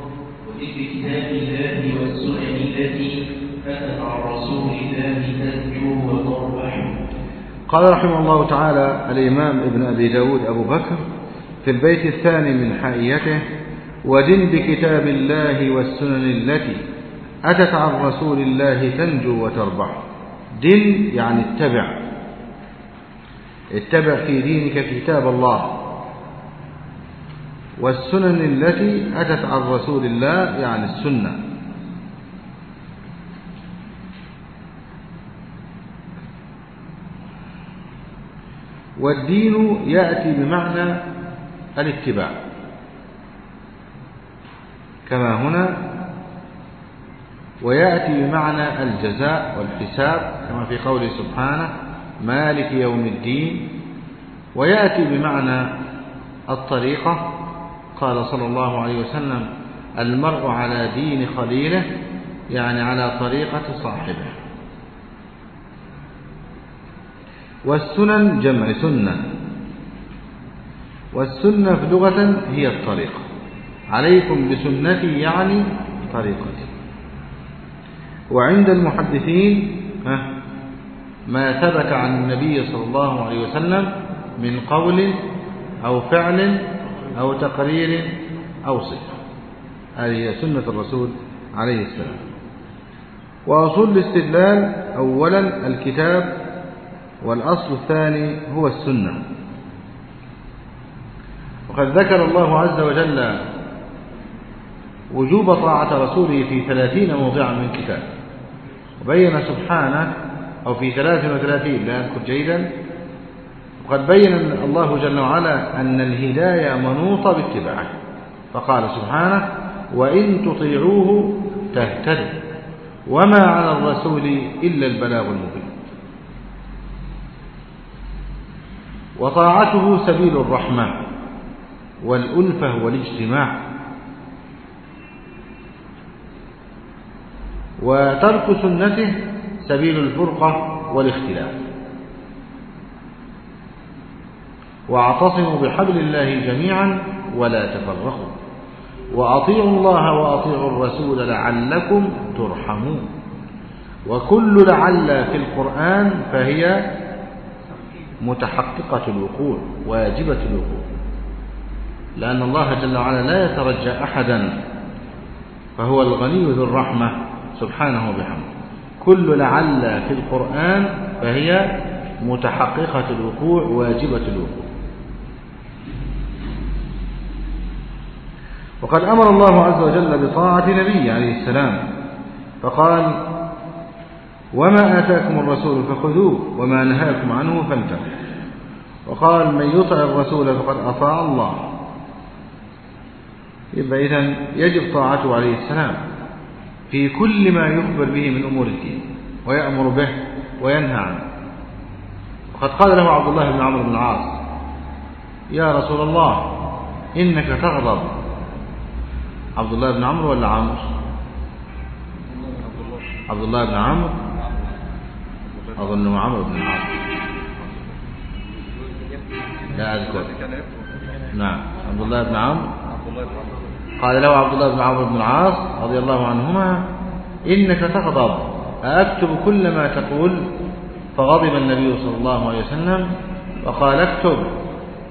كتاب الله والسنن التي أتت عن رسول الله تنجو وتربح قال رحمه الله تعالى الإمام ابن أبي داود أبو بكر في البيت الثاني من حائيته ودن بكتاب الله والسنن التي أتت عن رسول الله تنجو وتربح. دن يعني اتبع. اتبع في دينك كتاب الله. والسنن التي أتت عن رسول الله يعني السنة. والدين يأتي بمعنى الاتباع. كما هنا ويأتي بمعنى الجزاء والحساب كما في قوله سبحانه مالك يوم الدين. ويأتي بمعنى الطريقة قال صلى الله عليه وسلم المرء على دين خليله يعني على طريقة صاحبه. والسنن جمع سنة والسنة في لغة هي الطريقة عليكم بسنتي يعني طريقتي. وعند المحدثين ما ثبت عن النبي صلى الله عليه وسلم من قول أو فعل أو تقرير أو صفة. هذه سنة الرسول عليه السلام. وأصول الاستدلال أولا الكتاب والأصل الثاني هو السنة. وقد ذكر الله عز وجل وجوب طاعة رسوله في ثلاثين موضعا من كتاب وبين سبحانه أو في ثلاث وثلاثين لا أذكر جيدا وقد بين الله جل وعلا أن الهداية منوطة باتباعه. فقال سبحانه وإن تطيعوه تهتدوا وما على الرسول إلا البلاغ المبين. وطاعته سبيل الرحمة والألفة والاجتماع. وترك سنته سبيل الفرقة والاختلاف. واعتصموا بحبل الله جميعا ولا تفرقوا. وأطيعوا الله وأطيعوا الرسول لعلكم ترحمون. وكل لعل في القرآن فهي متحققة الوقوع واجبة الوقوع. لأن الله جل وعلا لا يترجى أحدا فهو الغني ذو الرحمة سبحانه وبحمده. كل لعل في القرآن فهي متحققة الوقوع واجبة الوقوع. وقد أمر الله عز وجل بطاعة نبيه عليه السلام. فقال وما آتاكم الرسول فخذوه وما نهاكم عنه فانتهوا. وقال من يطع الرسول فقد أطاع الله. يبقى إذن يجب طاعته عليه السلام في كل ما يخبر به من أمور الدين ويأمر به وينهى عنه. وقد قال له عبد الله بن عمرو بن العاص يا رسول الله إنك تغضب. عبد الله بن عمرو ولا عمرو؟ عبد الله بن عمرو. أظنه عمرو بن العاص. لا أذكر. نعم. عبد الله بن عمرو. قال له عبد الله بن عمرو بن العاص رضي الله عنهما إنك تغضب أكتب كل ما تقول؟ فغضب النبي صلى الله عليه وسلم وقال اكتب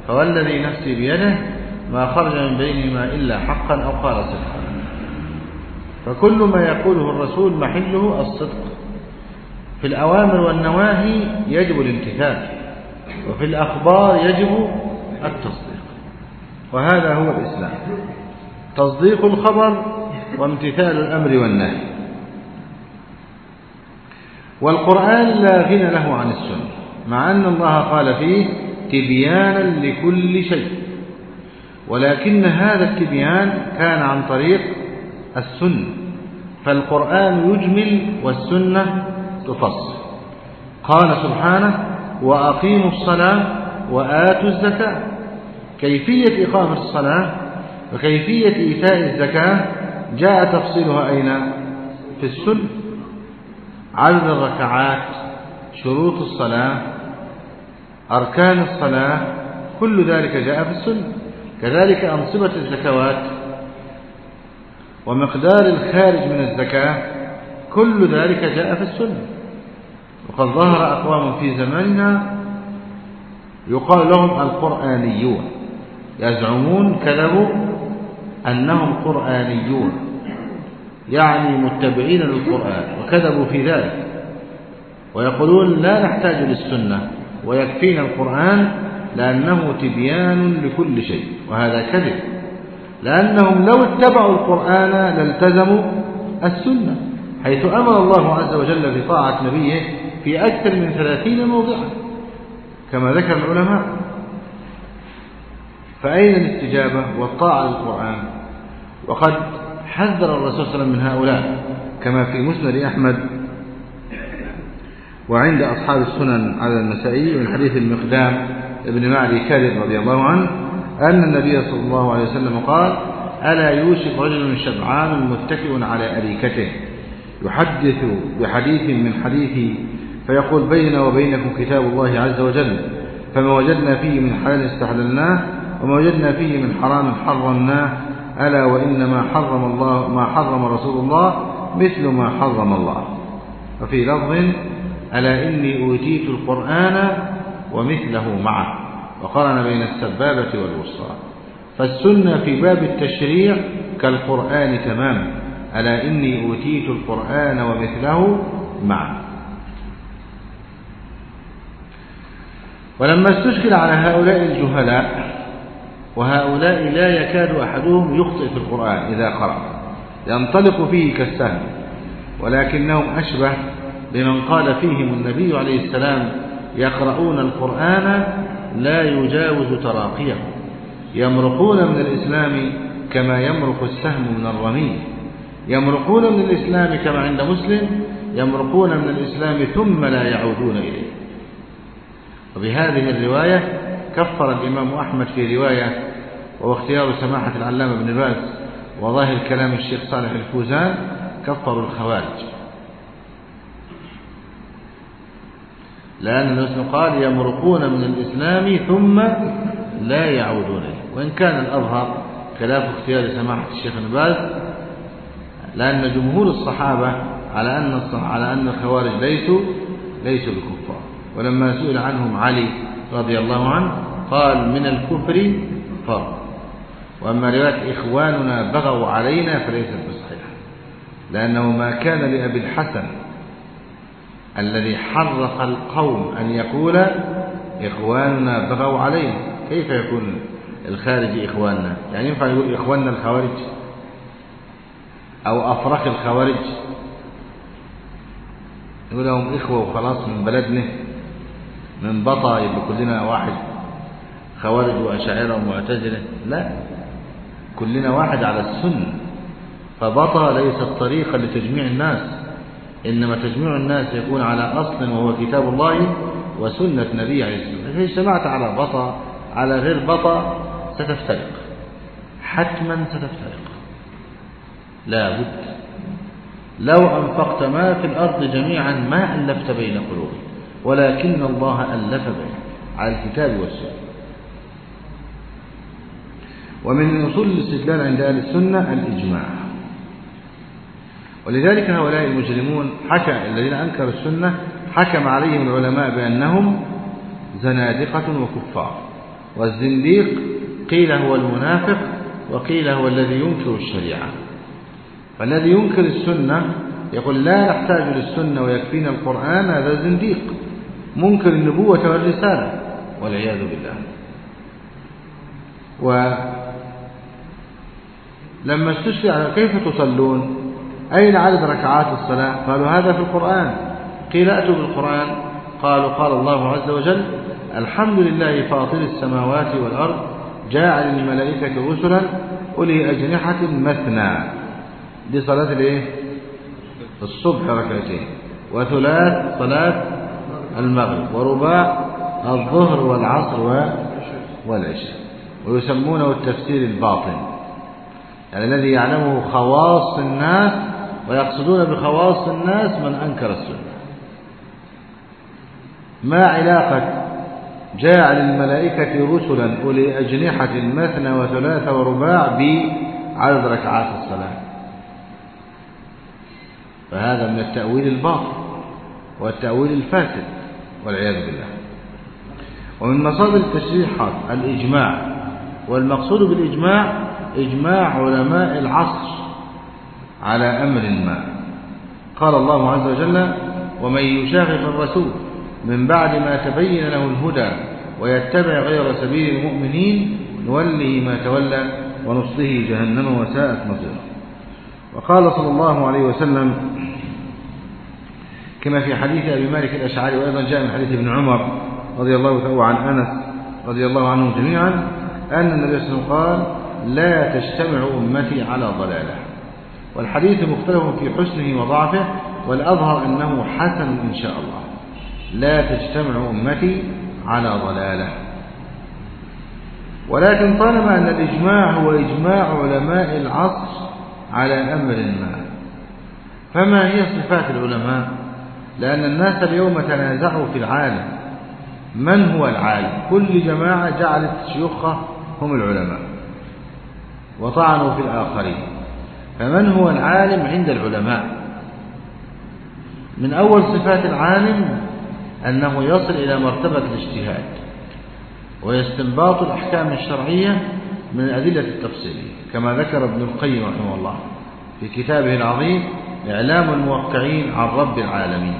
فوالذي نفسي بيده ما خرج من بينهما إلا حقا أو قال صدقا. فكل ما يقوله الرسول محله الصدق. في الأوامر والنواهي يجب الامتثال وفي الأخبار يجب التصديق. وهذا هو الإسلام. تصديق الخبر وامتثال الأمر والنهي. والقرآن لا غنى له عن السنة مع أن الله قال فيه تبيانا لكل شيء. ولكن هذا التبيان كان عن طريق السنة فالقرآن يجمل والسنة تفصل قال سبحانه وأقيموا الصلاة وآتوا الزكاة. كيفية إقامة الصلاة وكيفية إيتاء الزكاة جاء تفصيلها أين؟ في السنة. عدد الركعات شروط الصلاة أركان الصلاة كل ذلك جاء في السنة. كذلك أنصبة الزكوات ومقدار الخارج من الزكاة كل ذلك جاء في السنة. وقد ظهر أقوام في زماننا يقال لهم القرآنيون يزعمون كذبوا أنهم قرآنيون يعني متبعين للقرآن وكذبوا في ذلك ويقولون لا نحتاج للسنة ويكفينا القرآن لأنه تبيان لكل شيء وهذا كذب. لأنهم لو اتبعوا القرآن لالتزموا السنة حيث أمر الله عز وجل في طاعة نبيه في أكثر من ثلاثين موضعا كما ذكر العلماء. فأين الاستجابة والطاعة للقرآن؟ وقد حذر الرسول صلى الله عليه وسلم من هؤلاء كما في مسند أحمد وعند أصحاب السنن على النسائي من حديث المقدام ابن معدي كارب رضي الله عنه أن النبي صلى الله عليه وسلم قال ألا يوشك رجل شبعان متكئ على أريكته؟ يحدث بحديث من حديث فيقول بيننا وبينكم كتاب الله عز وجل فما وجدنا فيه من حلال استحللناه وما وجدنا فيه من حرام حرمناه ألا وإنما حرم الله ما حرم رسول الله مثل ما حرم الله. وفي لفظ ألا إني أوتيت القرآن ومثله معه وقارن بين السبابة والوسطى فالسنة في باب التشريع كالقرآن تماما ألا إني أوتيت القرآن ومثله معه. ولما استشكل على هؤلاء الجهلاء وهؤلاء لا يكاد أحدهم يخطئ في القرآن إذا قرأ ينطلق فيه كالسهم ولكنهم أشبه بمن قال فيهم النبي عليه السلام يقرؤون القرآن لا يجاوز تراقيه. يمرقون من الإسلام كما يمرق السهم من الرمي يمرقون من الإسلام كما عند مسلم يمرقون من الإسلام ثم لا يعودون إليه. وبهذه الرواية كفر الإمام أحمد في رواية وهو اختيار سماحة العلامة بن باز وظاهر كلام الشيخ صالح الفوزان كفروا الخوارج. لأن النبي قال يمرقون من الإسلام ثم لا يعودون إليه. وإن كان الأظهر خلاف اختيار سماحة الشيخ باز لأن جمهور الصحابة على أن على أن الخوارج ليسوا ليسوا بكفار. ولما سئل عنهم علي رضي الله عنه قال من الكفر فرق. وأما رواية إخواننا بغوا علينا فليست بصحيحة. لأنه ما كان لأبي الحسن الذي حرق القوم أن يقول إخواننا بغوا علينا كيف يكون الخارج إخواننا؟ يعني ينفع يقول إخواننا الخوارج؟ أو أفرق الخوارج؟ يقول لهم إخوة وخلاص من بلدنا من بطا يبقى كلنا واحد خوارج وأشاعرة ومعتزلة. لا كلنا واحد على السنة. فبطا ليست طريقا لتجميع الناس. إنما تجميع الناس يكون على أصل وهو كتاب الله وسنة نبي عليه الصلاة والسلام. إذا اجتمعت على بطا على غير بطا ستفترق. حتما ستفترق. لا بد. لو أنفقت ما في الأرض جميعا ما ألفت بين قلوبهم ولكن الله ألف بينهم على الكتاب والسنة. ومن أصول الاستدلال عند أهل السنة الإجماع. ولذلك هؤلاء المجرمون حكى الذين أنكروا السنة حكم عليهم العلماء بأنهم زنادقة وكفار. والزنديق قيل هو المنافق وقيل هو الذي ينكر الشريعة. فالذي ينكر السنة يقول لا نحتاج للسنة ويكفينا القرآن هذا زنديق منكر النبوة والرسالة والعياذ بالله. ولما استشفع كيف تصلون؟ أين عدد ركعات الصلاة؟ قالوا هذا في القرآن. قيل أتوا بالقرآن. قالوا قال الله عز وجل الحمد لله فاطر السماوات والأرض جاعل الملائكة رسلا أولي أجنحة مثنى. دي صلاة الإيه؟ الصبح ركعتين. وثلاث صلاة المغرب ورباع الظهر والعصر والعشاء. ويسمونه التفسير الباطن. يعني الذي يعلمه خواص الناس ويقصدون بخواص الناس من أنكر السنة. ما علاقة جاعل الملائكة رسلا أولي أجنحة مثنى وثلاث ورباع بعدد ركعات الصلاة. فهذا من التأويل الباطل والتأويل الفاسد والعياذ بالله. ومن مصادر التشريحات الإجماع والمقصود بالإجماع إجماع علماء العصر. على أمر ما. قال الله عز وجل ومن يشاغف الرسول من بعد ما تبين له الهدى ويتبع غير سبيل المؤمنين نوله ما تولى ونصله جهنم وساءت مصيره. وقال صلى الله عليه وسلم كما في حديث أبي مالك الأشعري وأيضا جاء من حديث ابن عمر رضي الله تعالى عن أنس رضي الله عنهم جميعا أن النبي صلى الله عليه وسلم قال لا تجتمع أمتي على ضلالة. والحديث مختلف في حسنه وضعفه والأظهر أنه حسن إن شاء الله. لا تجتمع أمتي على ضلالة. ولكن طالما أن الإجماع هو إجماع علماء العصر على أمر ما. فما هي صفات العلماء؟ لأن الناس اليوم تنازعوا في العالم. من هو العالم؟ كل جماعة جعلت شيوخها هم العلماء. وطعنوا في الآخرين. فمن هو العالم عند العلماء؟ من أول صفات العالم أنه يصل إلى مرتبة الاجتهاد ويستنباط الأحكام الشرعية من الأدلة التفصيلية كما ذكر ابن القيم رحمه الله في كتابه العظيم إعلام الموقعين عن رب العالمين.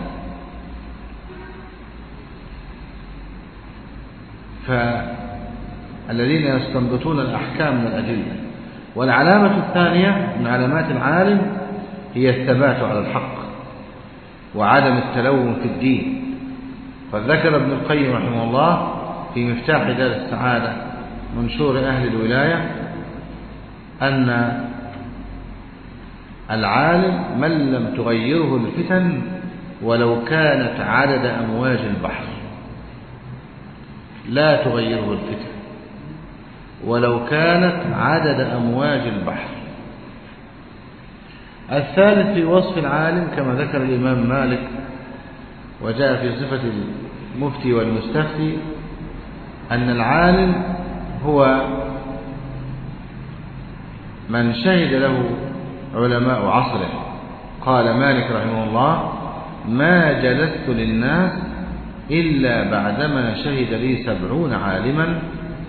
فالذين يستنبطون الأحكام من الأدلة والعلامة الثانية من علامات العالم هي الثبات على الحق وعدم التلون في الدين. قد ذكر ابن القيم رحمه الله في مفتاح دار السعادة منشور أهل الولاية أن العالم من لم تغيره الفتن ولو كانت عدد أمواج البحر لا تغيره الفتن. ولو كانت عدد أمواج البحر. الثالث في وصف العالم كما ذكر الإمام مالك وجاء في صفة المفتي والمستفتي أن العالم هو من شهد له علماء عصره. قال مالك رحمه الله ما جلست للناس إلا بعدما شهد لي سبعون عالما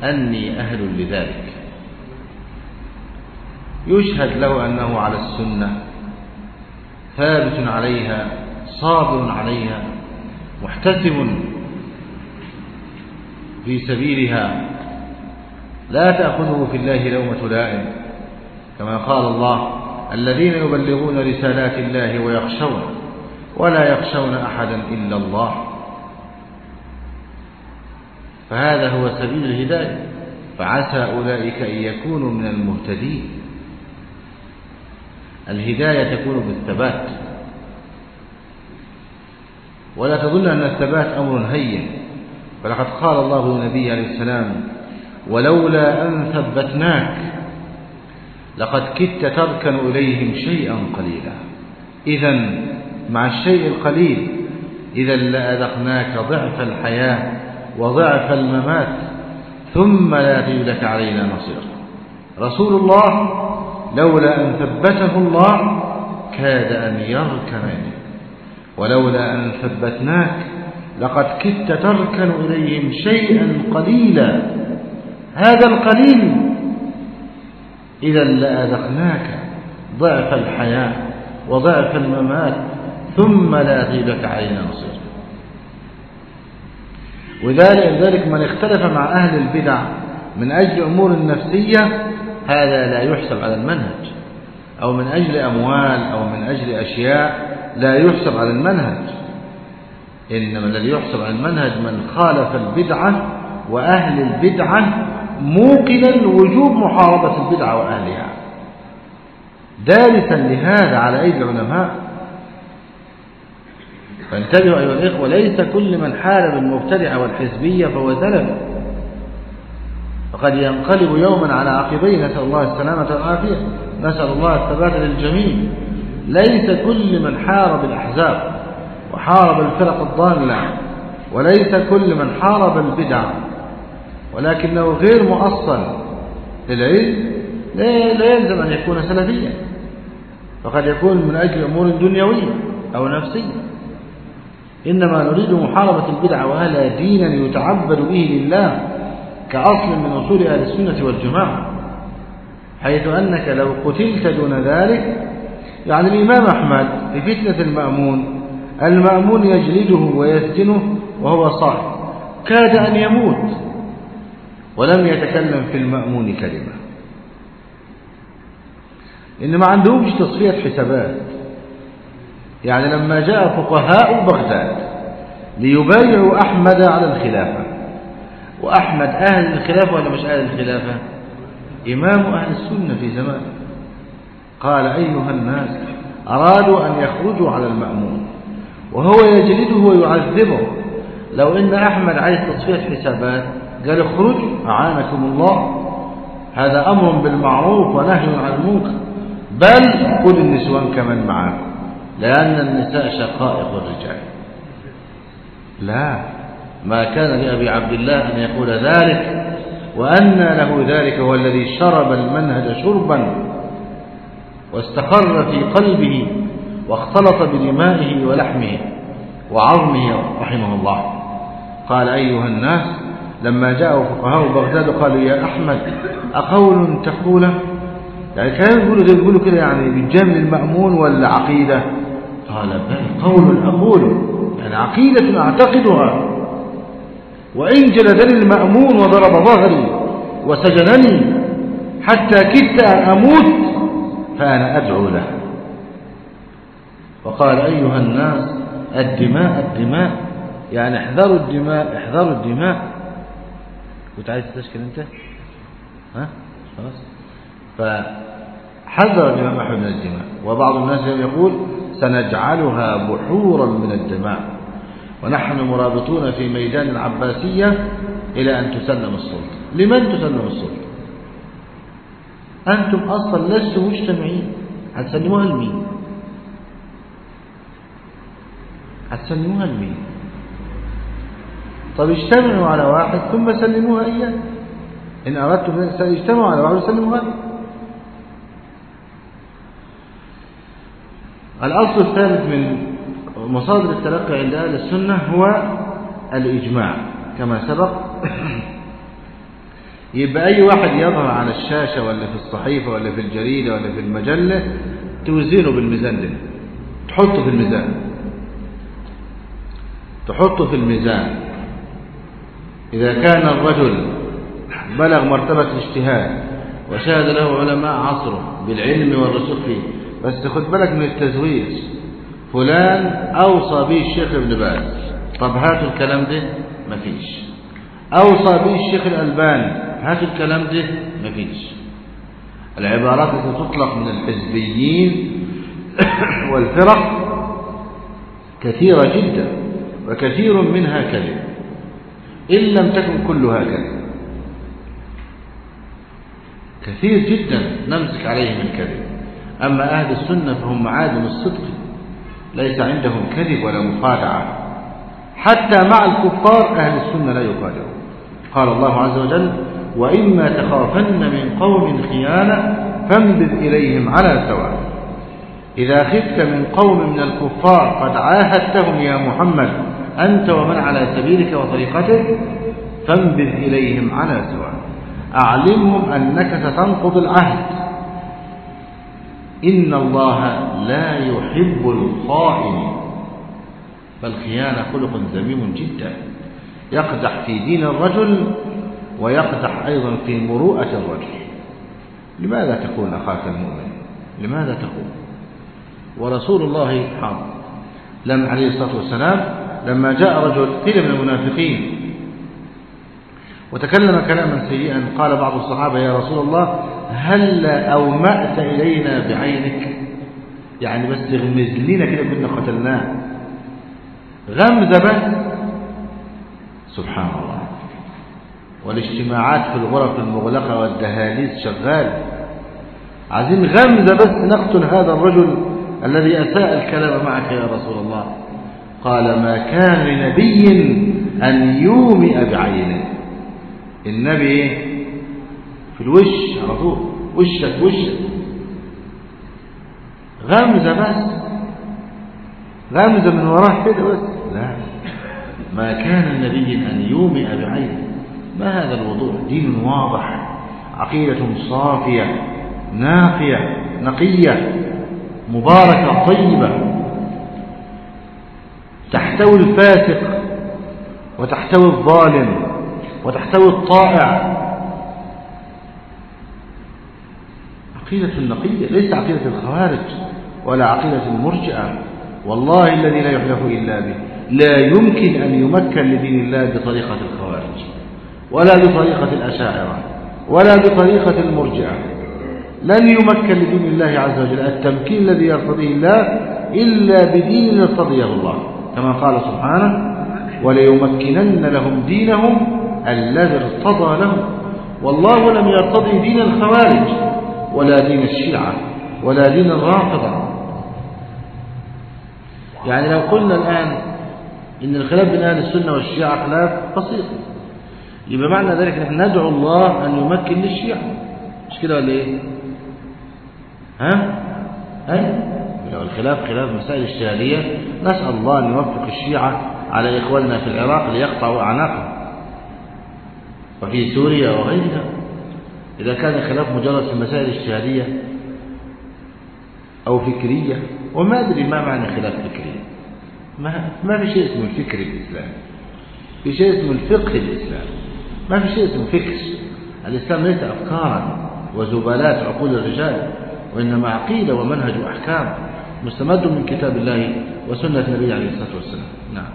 أني أهل لذلك. يشهد له أنه على السنة ثابت عليها صابر عليها محتسب في سبيلها. لا تأخذه في الله لومة لائم كما قال الله الذين يبلغون رسالات الله ويخشون ولا يخشون أحدا إلا الله. فهذا هو سبيل الهداية. فعسى أولئك أن يكونوا من المهتدين. الهداية تكون بالثبات. ولا تظن أن الثبات أمر هين. فلقد قال الله للنبي عليه السلام ولولا أن ثبتناك لقد كدت تركن إليهم شيئا قليلا. إذا مع الشيء القليل إذا لأذقناك ضعف الحياة. وضعف الممات ثم لا تجد لك علينا نصير. رسول الله لولا أن ثبته الله كاد أن يركن إليه ولولا أن ثبتناك لقد كدت تركن إليهم شيئا قليلا. هذا القليل إذا لأذقناك ضعف الحياة وضعف الممات ثم لا تجد لك علينا نصير. وذلك ذلك من اختلف مع أهل البدع من أجل أمور نفسية هذا لا يحسب على المنهج. أو من أجل أموال أو من أجل أشياء لا يحسب على المنهج. إنما الذي يحسب على المنهج من خالف البدعة وأهل البدعة موقنا وجوب محاربة البدعة وأهلها. دارسا لهذا على أيدي العلماء فانتبهوا أيها الإخوة ليس كل من حارب المبتدع والحزبية فهو سلف. فقد ينقلب يوما على عقبيه نسأل الله السلامة والعافية نسأل الله الثبات للجميع. ليس كل من حارب الأحزاب وحارب الفرق الضالة وليس كل من حارب البدع ولكنه غير مؤصل للعلم لا يلزم أن يكون سلفيا. فقد يكون من أجل أمور دنيوية أو نفسية. إنما نريد محاربة البدع وأهلها دينا يتعبد به لله كأصل من أصول أهل السنة والجماعة حيث أنك لو قتلت دون ذلك يعني الإمام أحمد في فتنة المأمون المأمون يجلده ويسجنه وهو صاحب كاد أن يموت ولم يتكلم في المأمون كلمة. إن ما عندهمش تصفية حسابات. يعني لما جاء فقهاء بغداد ليبايعوا أحمد على الخلافة. وأحمد أهل الخلافة ولا مش أهل الخلافة؟ إمام أهل السنة في زمانه قال أيها الناس أرادوا أن يخرجوا على المأمون وهو يجلده ويعذبه. لو إن أحمد عايز تصفية حسابات قال اخرجوا أعانكم الله. هذا أمر بالمعروف ونهي عن المنكر. بل خذ النسوان كمان معاكم. لأن النساء شقائق الرجال. لا. ما كان لأبي عبد الله أن يقول ذلك وأن له ذلك هو الذي شرب المنهج شربا واستقر في قلبه واختلط بدمائه ولحمه وعظمه رحمه الله. قال أيها الناس لما جاءوا فقهاء بغداد قالوا يا أحمد أقول تقوله؟ يعني كانوا يقولوا كده يعني بالجمل المأمون ولا عقيدة قال بل قول أقوله يعني عقيدة أعتقدها. وإن جلدني المأمون وضرب ظهري وسجنني حتى كدت أن أموت فأنا أدعو له. وقال أيها الناس الدماء الدماء يعني احذروا الدماء احذروا الدماء. كنت عايز تشكل أنت؟ ها؟ خلاص. فحذر الإمام أحمد من الدماء. وبعض الناس يقول سنجعلها بحورا من الدماء. ونحن مرابطون في ميدان العباسية إلى أن تسلم السلطة. لمن تسلم السلطة؟ أنتم أصلا لستم مجتمعين. هتسلموها لمين؟ هتسلموها لمين؟ طب اجتمعوا على واحد ثم سلموها إياه. إن أردتم اجتمعوا على واحد وسلموها الأصل الثالث من مصادر التلقي عند أهل السنة هو الإجماع. كما سبق [clears throat] يبقى أي واحد يظهر على الشاشة ولا في الصحيفة ولا في الجريدة ولا في المجلة توزنه بالميزان ده. تحطه في الميزان. تحطه في الميزان. إذا كان الرجل بلغ مرتبة الاجتهاد وشاهد له علماء عصره بالعلم والرسوخ فيه بس خد بالك من التزوير فلان أوصى به الشيخ ابن باز. طب هاتوا الكلام ده مفيش أوصى به الشيخ الألباني هاتوا الكلام ده مفيش العبارات التي تطلق من الحزبيين [coughs] والفرق كثيرة جدا وكثير منها كذب إن لم تكن كلها كذب كثير جدا نمسك عليه من كذب أما أهل السنة فهم معادن الصدق ليس عندهم كذب ولا مخادعة حتى مع الكفار أهل السنة لا يخادعون قال الله عز وجل وإما تخافن من قوم خيانة فانبذ إليهم على سواء. إذا خفت من قوم من الكفار قد عاهدتهم يا محمد أنت ومن على سبيلك وطريقتك فانبذ إليهم على سواء. أعلمهم أنك ستنقض العهد. إن الله لا يحب الخائن فالخيانة خلق ذميم جدا. يقدح في دين الرجل ويقدح أيضا في مروءة الرجل. لماذا تكون أخاك المؤمن؟ لماذا تكون ورسول الله حاضر. لم عليه الصلاة والسلام لما جاء رجل قيل من المنافقين وتكلم كلاما سيئا قال بعض الصحابة يا رسول الله هل أومأت إلينا بعينك؟ يعني بس غمز لنا كده كنا قتلناه. غمزة؟ بس سبحان الله. والاجتماعات في الغرف المغلقة والدهاليز شغال. عايزين غمزة بس نقتل هذا الرجل الذي أساء الكلام معك يا رسول الله. قال ما كان لنبي أن يومئ بعينه. النبي إيه في الوش على طول. وشك وشك. غمزة بس. غمزة من وراه كده بس. لا. ما كان النبي أن يومئ بعينه ما هذا الوضوح دين واضح. عقيدة صافية ناقية نقية مباركة طيبة. تحتوي الفاسق وتحتوي الظالم. وتحتوي الطائع. عقيدة نقية ليس عقيدة الخوارج ولا عقيدة المرجئة. والله الذي لا يحلف إلا به. لا يمكن أن يمكن لدين الله بطريقة الخوارج ولا بطريقة الأشاعرة ولا بطريقة المرجئة. لن يمكن لدين الله عز وجل التمكين الذي يرتضيه الله إلا بدين يرتضيه الله. كما قال سبحانه وليمكنن لهم دينهم الذي ارتضى لهم والله لم يرتضي دين الخوارج ولا دين الشيعة ولا دين الرافضة. يعني لو قلنا الآن إن الخلاف بين أهل السنة والشيعة خلاف بسيط يبقى معنى ذلك نحن ندعو الله أن يمكن للشيعة. مش كده ولا إيه؟ ها؟ ها؟ لو الخلاف خلاف مسائل الشهادية نسأل الله أن يوفق الشيعة على إخواننا في العراق ليقطعوا أعناقهم. وفي سوريا وغيرها. إذا كان الخلاف مجرد في المسائل الشهادية أو فكرية وما أدري ما معنى خلاف فكري. ما, ما في شيء اسمه الفكر الإسلامي. في شيء اسمه الفقه الإسلامي. ما في شيء اسمه فكر الإسلام ليس أفكارا وزبالات عقول الرجال وإنما عقيدة ومنهج وأحكام مستمد من كتاب الله وسنة النبي عليه الصلاة والسلام. نعم.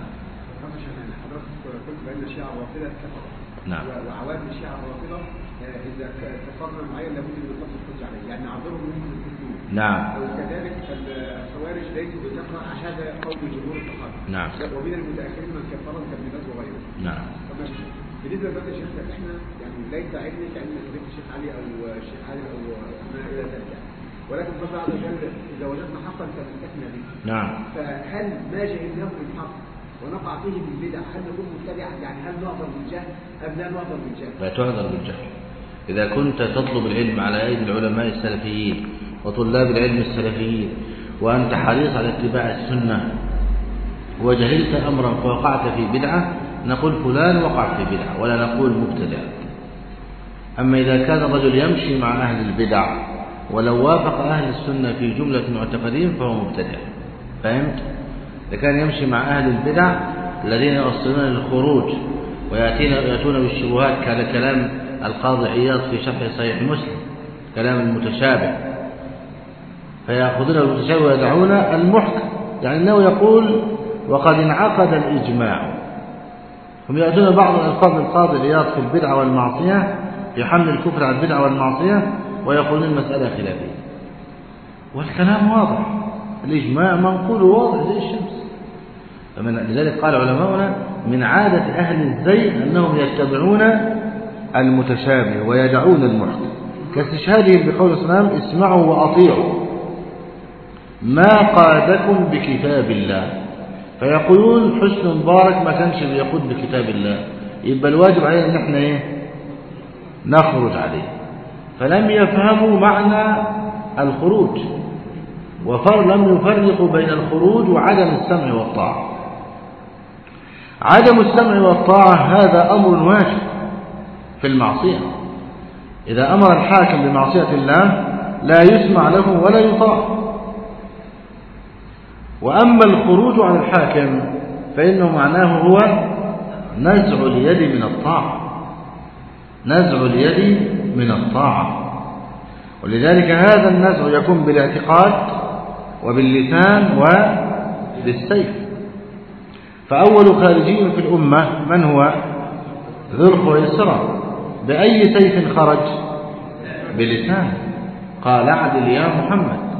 كفر نعم. وعوام الشيعة الرافضة آه، إذا كفرنا معين لابد من نطلق الحجة عليه يعني نعذرهم من المسلمين نعم. وكذلك الخوارج ليسوا بكفر هذا قول جمهور الصحابة نعم. ومن المتأخرين من كفرهم كابن باز وغيره. نعم. بالنسبة بقى يا شيخ إحنا يعني ليس علمي كأن فضيلة الشيخ علي أو الشيخ علي أو ما إلى ذلك. ولكن الله عز وجل إذا وجدنا حقا فنستثنى به. نعم. فهل ما جهلناه بالحق ونقع فيه بالبدع هل نكون مبتدعا يعني هل نعذر بالجهل أم لا نعذر بالجهل؟ لا تعذر بالجهل إذا كنت تطلب العلم على أيدي العلماء السلفيين وطلاب العلم السلفيين وأنت حريص على اتباع السنة وجهلت أمرا فوقعت في بدعة نقول فلان وقع في بدعة ولا نقول مبتدع. أما إذا كان الرجل يمشي مع أهل البدع ولو وافق أهل السنة في جملة معتقدين فهو مبتدع. فهمت؟ إذا كان يمشي مع أهل البدع الذين يوصلون للخروج ويأتين يأتون بالشبهات كلام القاضي عياض في شرح صحيح مسلم كلام المتشابه فيأخذون المتشابه ويدعون المحكم. يعني أنه يقول وقد انعقد الإجماع. هم يأتون بعض الألفاظ القاضي عياض في البدعة والمعصية يحمل الكفر على البدعة والمعصية ويقولون المسألة خلافية. والكلام واضح. الإجماع منقول واضح زي الشمس. فمن لذلك قال علماؤنا من عادة أهل الزيغ أنهم يتبعون المتشابه ويدعون المحكم. كاستشهادهم بقول السلام اسمعوا وأطيعوا. ما قادكم بكتاب الله. فيقولون حسن مبارك ما كانش بيقود بكتاب الله. يبقى الواجب علينا إن إحنا إيه؟ نخرج عليه. فلم يفهموا معنى الخروج. وفر لم يفرقوا بين الخروج وعدم السمع والطاعة. عدم السمع والطاعة هذا أمر واجب في المعصية. إذا أمر الحاكم بمعصية الله لا يسمع له ولا يطاع. وأما الخروج عن الحاكم فإنه معناه هو نزع اليد من الطاعة. نزع اليد من الطاعة. ولذلك هذا النزع يكون بالاعتقاد وباللسان وبالسيف. فأول خارجي في الأمة من هو؟ ذو الخويصرة بأي سيف خرج؟ بلسان قال اعدل يا محمد.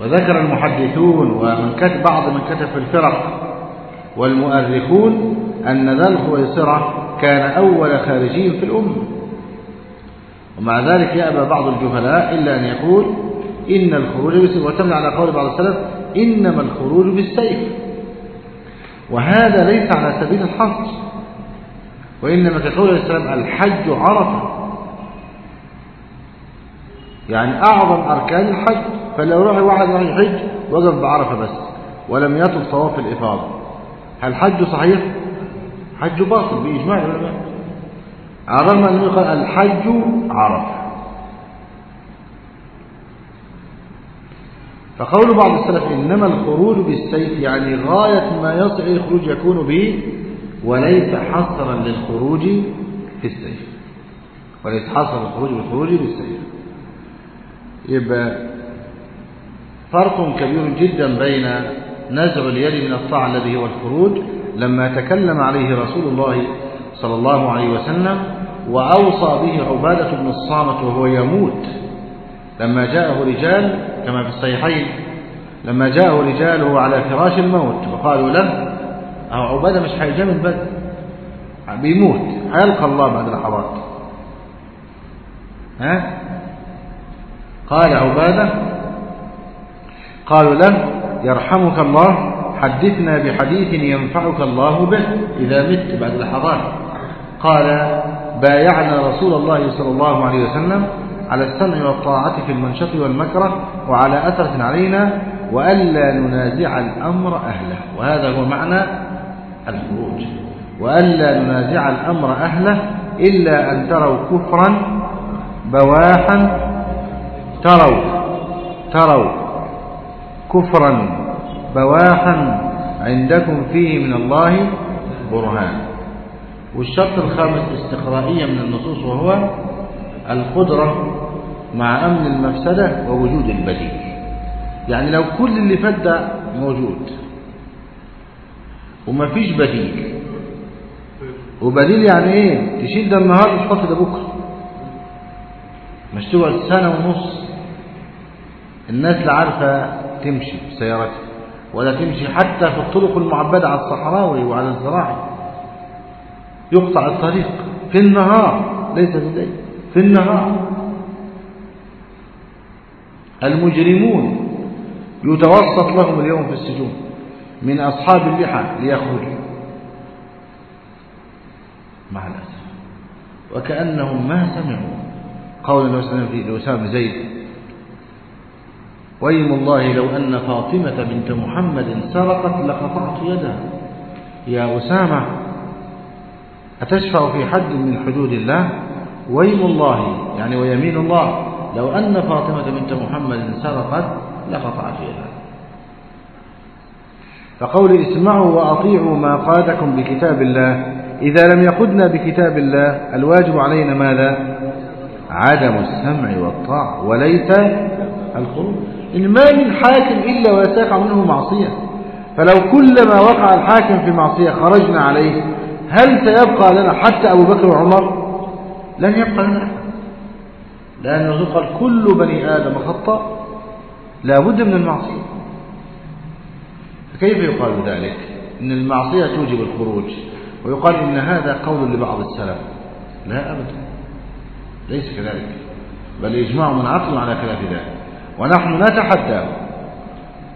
وذكر المحدثون ومن كتب بعض من كتب في الفرق والمؤرخون أن ذا الخويصرة كان أول خارجي في الأمة. ومع ذلك يأبى بعض الجهلاء إلا أن يقول إن الخروج بالسيف وتمنع على قول بعض السلف إنما الخروج بالسيف. وهذا ليس على سبيل الحصر وإنما كقول السلام الحج عرفة يعني أعظم أركان الحج. فلو راح واحد راح يحج وقف بعرفة بس ولم يطل طواف الإفاضة. هل حج صحيح؟ حج باطل بإجماع العلماء. عرفنا أنه قال الحج عرفة. فقول بعض السلف إنما الخروج بالسيف يعني غاية ما يصح الخروج يكون به وليس حصرا للخروج في السيف. وليس حصرا للخروج بالخروج بالسيف يبقى فرق كبير جدا بين نزع اليد من الطاعة الذي هو الخروج لما تكلم عليه رسول الله صلى الله عليه وسلم وأوصى به عبادة بن الصامت وهو يموت. لما جاءه رجال كما في الصحيحين لما جاءه رجال وهو على فراش الموت وقالوا له أو عبادة مش هيجي من بيموت. هيلقى الله بعد لحظات. ها؟ قال عبادة؟ قالوا له يرحمك الله حدثنا بحديث ينفعك الله به إذا مت بعد لحظات. قال بايعنا رسول الله صلى الله عليه وسلم على السمع والطاعة في المنشط والمكره وعلى أثرة علينا وألا ننازع الأمر أهله. وهذا هو معنى الخروج. وألا ننازع الأمر أهله إلا أن تروا كفرا بواحا تروا تروا. كفرا بواحا عندكم فيه من الله برهان. والشرط الخامس استقرائية من النصوص وهو القدرة مع أمن المفسدة ووجود البديل. يعني لو كل اللي فات ده موجود ومفيش بديل وبديل يعني إيه؟ تشيل ده النهارده تحط ده بكره مش تقعد سنة ونص الناس لا عارفة تمشي بسيارتها ولا تمشي حتى في الطرق المعبدة على الصحراوي وعلى الزراعي. يقطع الطريق في النهار ليس في الليل في النهار. المجرمون يتوسط لهم اليوم في السجون من أصحاب اللحى ليخرجوا. مع الأسف. وكأنهم ما سمعوا قول الله لأسامة بن زيد. ويم الله لو أن فاطمة بنت محمد سرقت لقطعت يدها يا أسامة أتشفع في حد من حدود الله؟ ويم الله يعني ويمين الله لو أن فاطمة بنت محمد سرقت لقطعت يدها فقول اسمعوا وأطيعوا ما قادكم بكتاب الله. إذا لم يقدنا بكتاب الله الواجب علينا ماذا؟ عدم السمع والطاعة وليس الخروج إن ما من حاكم إلا ويتقع منه معصية. فلو كلما وقع الحاكم في معصية خرجنا عليه. هل سيبقى لنا حتى أبو بكر وعمر؟ لن يبقى لنا لأن قال كل بني آدم خطأ لا بد من المعصية. فكيف يقال ذلك؟ إن المعصية توجب الخروج. ويقال إن هذا قول لبعض السلف. لا أبدا. ليس كذلك. بل إجماع من عقل على خلاف ذلك. ونحن نتحدى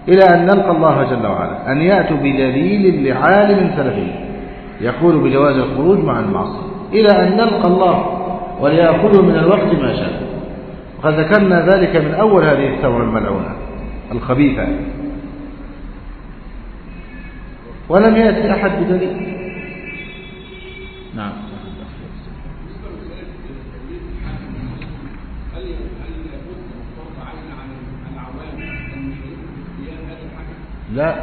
إلى أن نلقى الله جل وعلا أن يأتوا بدليل لعالم سلفي يقول بجواز الخروج مع المعصية. إلى أن نلقى الله وليأخذوا من الوقت ما شاء. وقد ذكرنا ذلك من أول هذه الثورة الملعونة الخبيثة. ولم يأتي أحد بدليل. نعم. لا.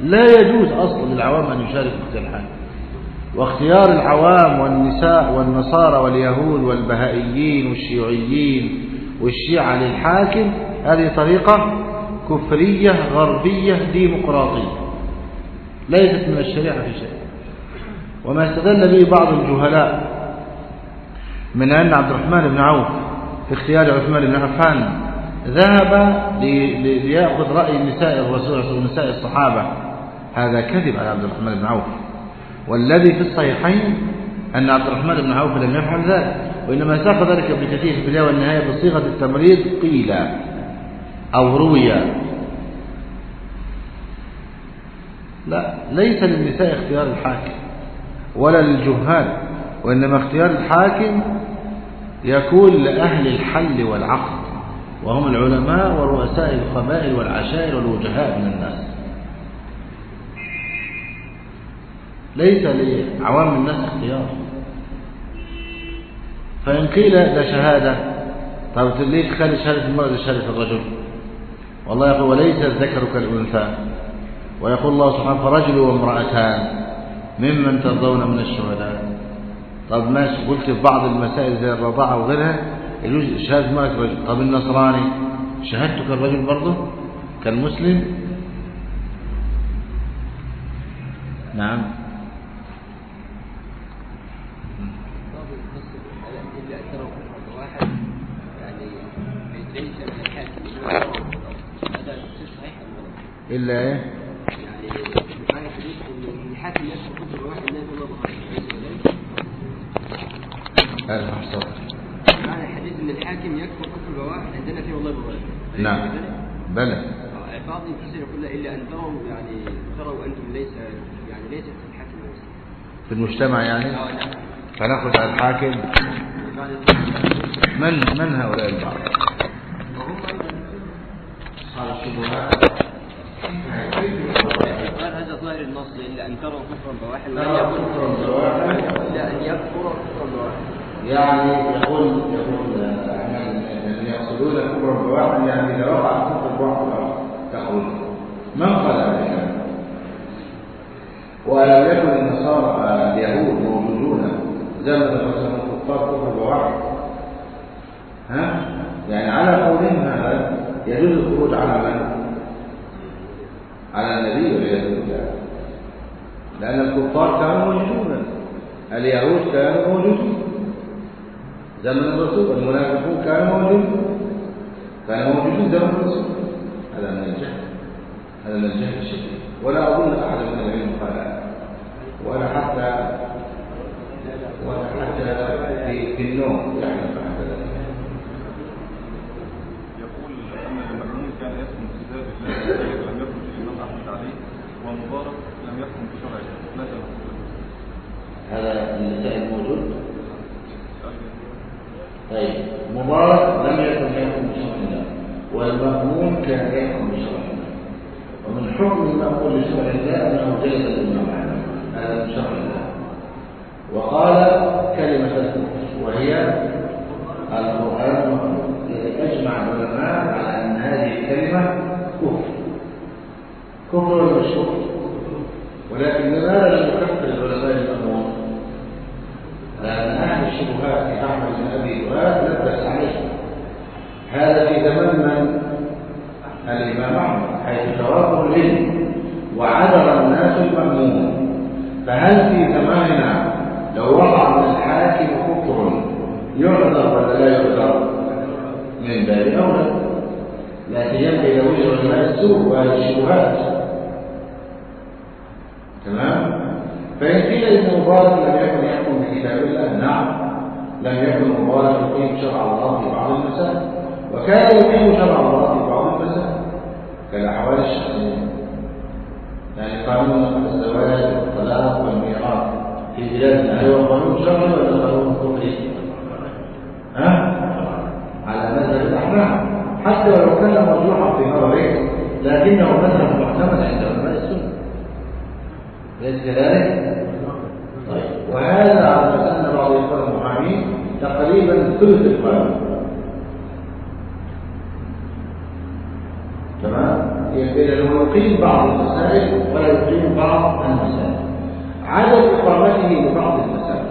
لا يجوز أصلا للعوام أن يشاركوا في الحاكم واختيار العوام والنساء والنصارى واليهود والبهائيين والشيوعيين والشيعة للحاكم هذه طريقة كفرية غربية ديمقراطية. ليست من الشريعة في شيء. وما استدل به بعض الجهلاء من أن عبد الرحمن بن عوف في اختيار عثمان بن عفان ذهب لي- لي- ليأخذ رأي نساء الرسول ونساء الصحابة. هذا كذب على عبد الرحمن بن عوف. والذي في الصحيحين أن عبد الرحمن بن عوف لم يفعل ذلك وإنما ساق ذلك ابن كثير في البداية والنهاية بصيغة التمريض قيل أو روي. لا ليس للنساء اختيار الحاكم ولا للجهال وإنما اختيار الحاكم يكون لأهل الحل والعقد. وهم العلماء ورؤساء القبائل والعشائر والوجهاء من الناس. ليس لعوام الناس اختيار. فإن قيل ده شهادة طب ليه تخلي شهادة المرأة شهادة الرجل؟ والله يقول وليس الذكر كالأنثى. ويقول الله سبحانه فرجل وامرأتان ممن ترضون من الشهداء. طب ماشي قلت في بعض المسائل زي الرضاعة وغيرها شهادة مرأة الرجل طب النصراني شهادته كالرجل برضه؟ كالمسلم؟ نعم. إلا يعني إيه؟ يعني الحاكم يسبق كتب واحد لا يكون له أليس كذلك؟ هذا محصور معنى الحديث ان الحاكم يكفر كفر واحد عندنا فيه والله بغير نعم. بلى. بعض المفسرين يقول لا إلا أن تروا يعني تروا أنتم ليس يعني ليست في الحاكم. في المجتمع يعني؟ آه نعم. فنأخذ على الحاكم. من من هؤلاء البعض؟ وهم على الشبهات قال هذا ظاهر النص إلا أن تروا كفرا بواحد ترى يكون كفرا بواحد. الا أن يكفر كفرا بواحد يعني يقول يقول يعني يقصدون كفرا بواحد يعني إذا وقع كفر بواحد تخرج من قال ذلك؟ ولم يكن النصارى اليهود موجودون زمن الرسول الكفار كفر بواحد ها؟ يعني على قولهم هذا يجوز الخروج على من؟ على النبي والعياذ بالله. لأن الكفار كانوا موجودون اليهود كانوا موجودين. زمن الرسول المنافقون كانوا موجودين. كانوا موجودين زمن الرسول. هذا من الجهل. هذا من الجهل الشديد. ولا أظن أحد من العلم قال. ولا حتى ولا حتى في, في النوم يحلم حتى ذلك. يقول أن المأمون كان يسكن في كتاب الله لم يخرج الإمام أحمد عليه والمبارك لم يحكم بشرع الله. ماذا نقول؟ هذا النساء الموجود؟ طيب. مبارك لم يكن يحكم بشرع الله والمأمون كان يحكم بشرع الله. ومن حكم المأمون لشرع الله أنه جلس الإمام أحمد هذا شرع الله. وقال كلمة وهي القرآن مخلوق أجمع العلماء على أن هذه الكلمة كفر. كفر ولا مش كفر ولكن لماذا لم يكفر العلماء الأمور لأن أهل الشبهات في أحمد بن أبي دؤاد لبس عليه هذا في زمن من؟ الإمام أحمد حيث توافر العلم وعذر الناس المأمون. فهل في زماننا لو وقع من الحاكم كفر يعذر ولا لا يعذر؟ من باب أولى. لا تجمع إلى وجه علماء السوء وأهل الشبهات تمام؟ فإن قيل إن مبارك لم يكن يحكم بكتاب الله نعم لم يكن مبارك يقيم شرع الله في بعض المسائل وكان يقيم شرع الله في بعض المسائل كالأحوال الشخصية يعني قانون الزواج والطلاق والميراث في بلادنا هل هو قانون شرعي ولا قانون كفري؟ ها؟ على مذهب الأحناف حتى ولو كان مرجوحا في نظره لكنه مذهب معتمد عند علماء السنة ليس كذلك؟ طيب وهذا على أن بعض الإخوان المحامين تقريبا ثلث القانون تمام؟ إذا هو يقيم بعض المسائل ولا يقيم بعض المسائل عدم إقامته لبعض المسائل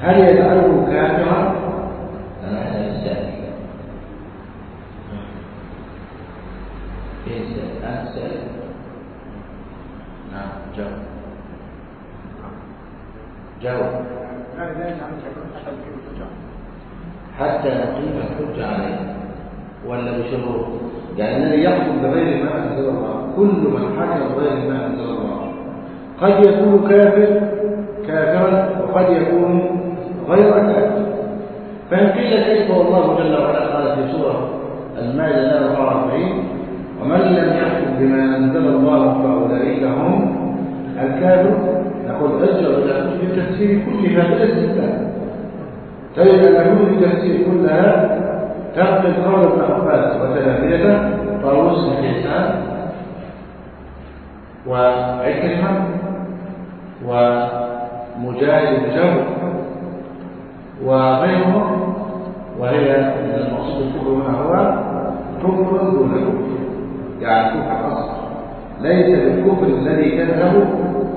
هل يجعله كافرا؟ أنا هذا السائل فين السائل؟ أنا السائل نعم جاوب جاوب لا لا يجعل شكرا حتى يمكن الرجوع حتى نقيم الحجة عليه ولا بشروط يعني الذي يحكم بغير ما أنزل الله كل من حكم بغير ما أنزل الله قد يكون كافر كافرا وقد يكون غير كافر. فإن قيل كيف والله جل وعلا قال في سورة المائدة 44 ومن لم يحكم بما أنزل الله فأولئك هم الكافر نقول ارجع إلى كتب التفسير كلها بلا استثناء تجد أن كتب التفسير كلها تنقل قول ابن عباس وتلاميذه طاووس بن كيسان وعكرمة ومجاهد جبر وغيرهم وهي المقصود الكفر هنا هو كفر دون كفر يعني كفر اصغر ليس بالكفر الذي كذبه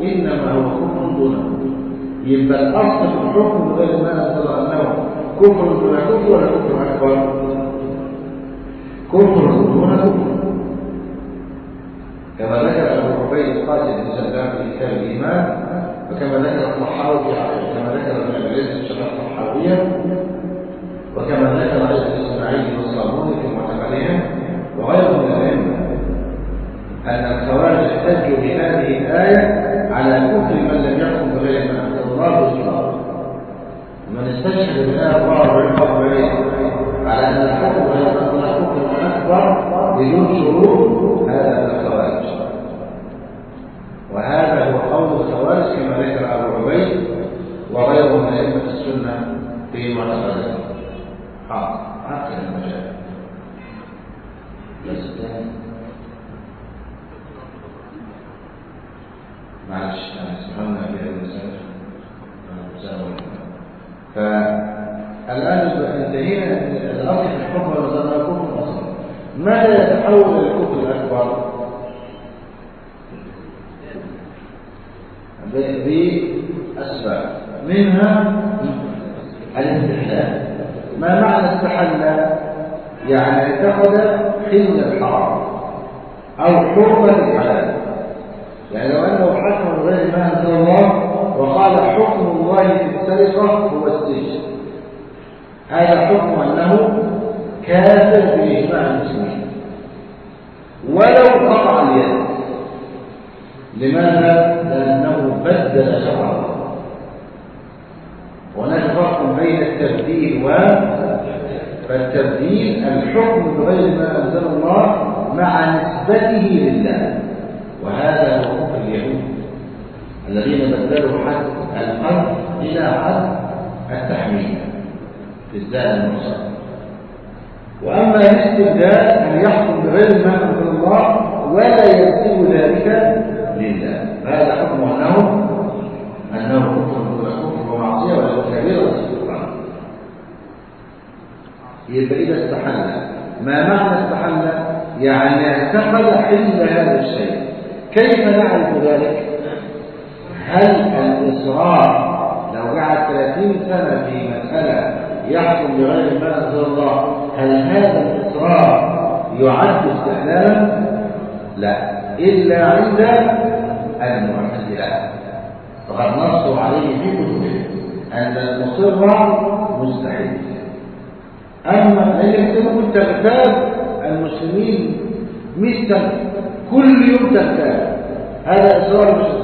إنما هو كفر دون كفر يبقى الأصل في الحكم غير ما نزل أنه كفر دون كفر ولا كفر أكبر. كفر دون كفر كما ذكر أبو عبيد القاسم سلام في كتاب الإيمان وكما ذكر الطحاوي كما ذكر ابن العز في شرح الطحاويه وكما ذكر أيضا اسماعيل والصابوني في معتقدهم وغيرهم من الائمه ان الخوارج احتجوا بهذه الايه على كفر من لم يحكم بغير ما انزل الله باجماع من استشهد بالايه 44 على ان الحكم غير ما انزل الله كفر اكبر بدون شروط هذا من الخوارج وهذا هو قول الخوارج كما ذكر ابو عبيد وغيره من ائمه السنة في معتقدهم حاضر عقل المجال بس الثاني معلش أنا سبحانه في هذا السنة فالان الاصل في الحكم وزرنا الكفر الأصل. ماذا يتحول الكفر الاكبر باسباب منها الاستحلال ما معنى استحل يعني اعتقد حل الحرام أو حرمة الحلال. يعني لو أنه حكم غير ما أنزل الله وقال حكم الله في السرقة هو السجن. هذا حكم أنه كافر باجماع المسلمين. ولو قطع اليد. لماذا؟ لأنه بدل شرع الله هناك فرق بين التبديل و فالتبديل الحكم بغير ما أنزل الله مع نسبته لله. وهذا هو كفر اليهود. الذين بدلوا حد القلب إلى حد التحميل. في الزاد المرسل واما الاستبدال أن يحكم بغير ما أنزل الله ولا ينسب ذلك لله. هذا حكم انه أنه كفر ومعصية ولا واستغفار يبقى اذا استحل. ما معنى استحل؟ يعني اعتقد حل هذا الشيء. كيف نعرف ذلك؟ هل الاصرار لو قعد 30 سنة في مسألة يحكم بغير ما أنزل الله هل هذا الاصرار يعد استحلالا؟ لا إلا عند المعتزلة. فقد نصوا عليه في كتبهم أن المصر مستحيل. أما انك تقول تغتاب المسلمين 100 سنه كل يوم تغتاب. هذا إصرار مش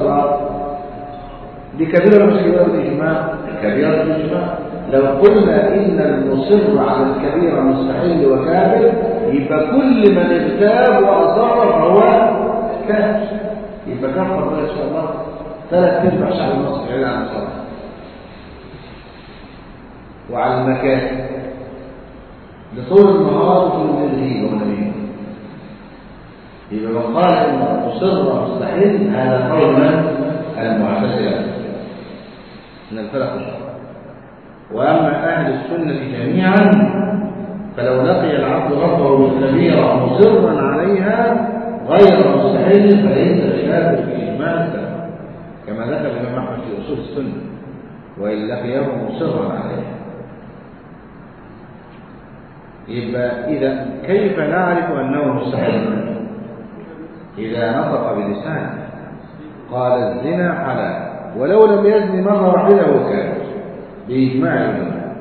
كبيره مش كبيره بالاجماع كبيره بالاجماع لو قلنا إن المصر على الكبيره مستحيل وكافر يبقى كل من اغتاب وأصر فهو كافر. يبقى كفر بقى إن شاء الله. ثلاث ارباع شعب مصر بعيد عن الصلاه وعلى المكان. لطول النهار وطول الليل والنبي يبقى من قال إن المصر مستحيل هذا قول من؟ المعتزلة. من الفرق الشرع وأما أهل السنة جميعا فلو لقي العبد ربه بالكبيره مصرا عليها غير مستحيل فليس بكافر في السلف كما ذكر الإمام أحمد في أصول السنة وإن لقيه مصرا عليها. يبقى إذا كيف نعرف أنه مستحيل؟ إذا نطق بلسانه قال الزنا حلال ولو لم يزني مرة واحدة هو كافر بإجماع العلماء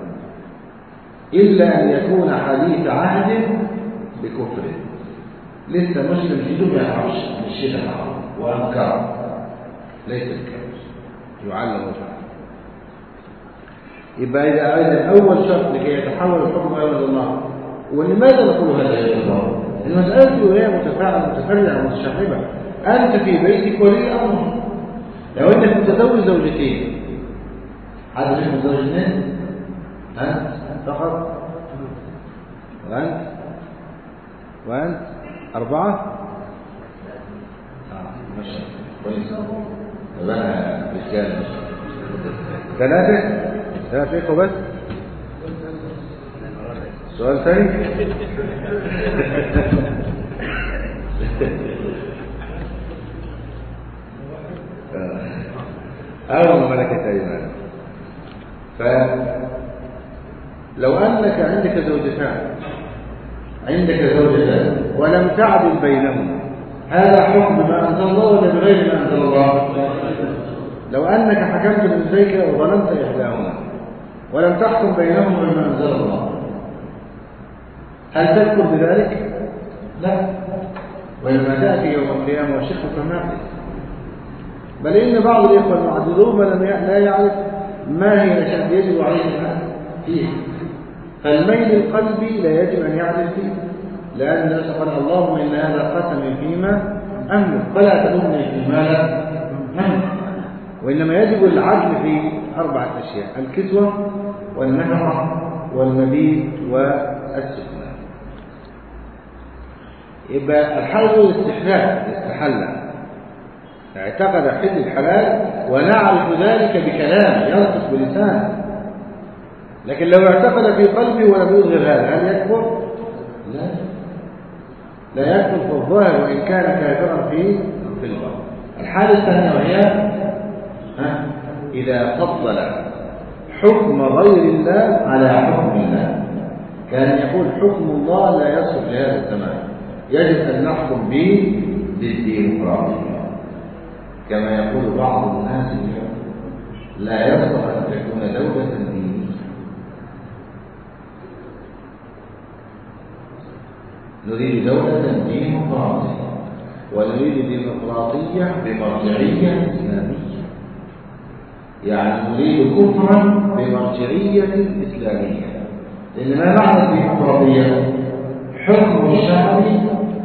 إلا أن يكون حديث عهد بكفره. لسه مسلم جديد ما يعرفش من الشيء الحرام وأنكره ليس الكافر يعلم وجهه يبقى إذا أراد أول شرط لكي يتحول الحكم إلى الله ولماذا نقول هذا يا الله؟ المسألة وهي متفاعلة متفرعة متشعبة. أنت في بيتك ولي أمر لو أنت متزوج زوجتين حد منهم متزوج اثنين؟ أنت فقط؟ وأنت؟ وأنت؟ أربعة؟ آه ماشي. كويس. يبقى رجال ثلاثة؟ ثلاثة إخوة بس. سؤال ثاني؟ أو ملكة أيمان فلو أنك عندك زوجتان عندك زوجتان ولم تعدل بينهما هذا حكم ما أنزل الله ولا بغير ما أنزل الله؟ لو أنك حكمت بزيك وظلمت إحداهما ولم تحكم بينهما بما أنزل الله هل تذكر بذلك؟ لا. ولما تأتي يوم القيامة وشقك ماحس بل إن بعض الإخوة المعذرون لا يعرف ما هي الأشياء يجب عليه الآن فيه؟ فالميل القلبي لا يجب أن يعدل فيه لأن الناس قال اللهم إن هذا قسم فيما أملك فلا تلومني فيما لا وإنما يجب العدل في أربعة أشياء الكسوة والنهرة والمبيت والسكنة يبقى الحل الاستحلال استحل اعتقد حل الحلال ونعرف ذلك بكلام ينطق بلسانه. لكن لو اعتقد في قلبه ولم يظهر هذا هل يكفر؟ لا. لا يكفر في الظاهر وإن كان كافرا في في الغرب الحالة الثانية وهي إذا فضل حكم غير الله على حكم الله. كان يقول حكم الله لا يصلح لهذا الزمان يجب أن نحكم به بالديمقراطية. كما يقول بعض الناس اليوم لا يصلح أن تكون دولة دينية. نريد دولة ديمقراطية ونريد ديمقراطية بمرجعية إسلامية. يعني نريد كفرا بمرجعية إسلامية. لأن ما معنى الديمقراطية؟ حكم الشعب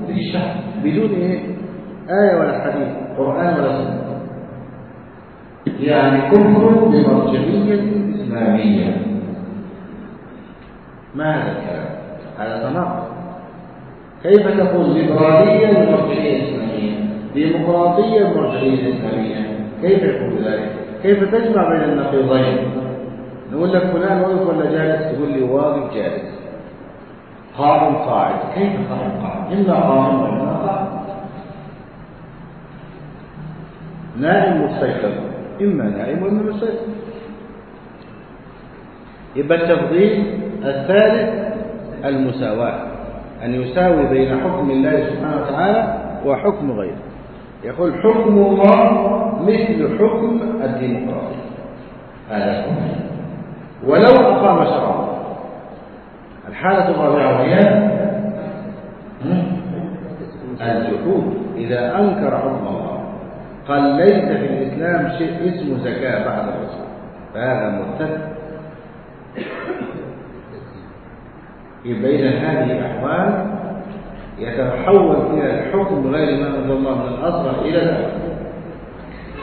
للشعب. بدون إيه؟ آية ولا حديث؟ قرآن ولا سنة يعني كفر بمرجعية إسلامية. ما هذا الكلام؟ هذا تناقض كيف تقول ليبرالية بمرجعية إسلامية ديمقراطية بمرجعية إسلامية كيف يكون ذلك؟ كيف تجمع بين النقيضين؟ نقول لك فلان واقف ولا جالس؟ تقول لي واقف جالس. قائم قاعد. كيف قائم قاعد؟ إما قائم قاعد نائم مستيقظ. إما نائم وإما مستيقظ. يبقى التفضيل الثالث المساواة أن يساوي بين حكم الله سبحانه وتعالى وحكم غيره. يقول حكم الله مثل حكم الديمقراطية. هذا حكم. ولو أقام شرعا الحالة الرابعة وهي الجحود. إذا أنكر حكم الله قال ليس في الإسلام شيء اسمه زكاة بعد الرسول. فهذا مرتد. يبقى إذا هذه الأحوال يتحول إلى الحكم غير ما أنزل الله من الأصغر إلى الأكبر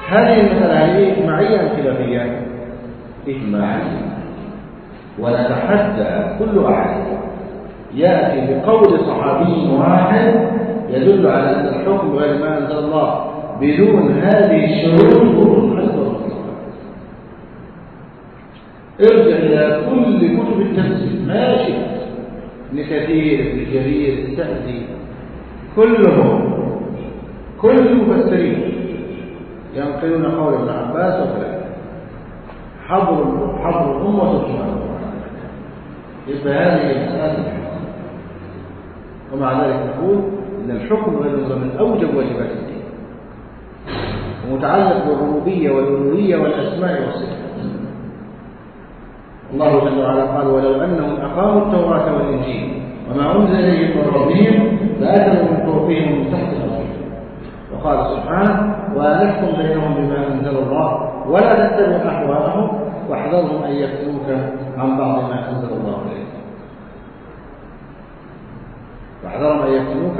هذه المسألة هي إجماعية أم خلافية؟ إجماعية ونتحدى كل أحد يأتي بقول صحابي واحد يدل على أن الحكم غير ما أنزل الله. بدون هذه الشروط ارجع إلى كل كتب التفسير. ماشي. ابن كثير ابن جرير السعدي كلهم كل المفسرين ينقلون قول ابن عباس وكذلك حضر حضر الأمة وتجمع يبقى هذه المسألة ومع ذلك نقول أن الحكم غير من أوجب واجبات متعلق بالربوبية والألوهية والأسماء والصفات. الله جل وعلا قال ولو أنهم أقاموا التوراة والإنجيل وما أنزل إليهم من ربهم لأكلوا من طرقهم من تحت الأرض. وقال سبحانه وأنحكم بينهم بما أنزل الله ولا تتبع أحوالهم واحذرهم أن يفتنوك عن بعض ما أنزل الله إليك. واحذرهم أن يفتنوك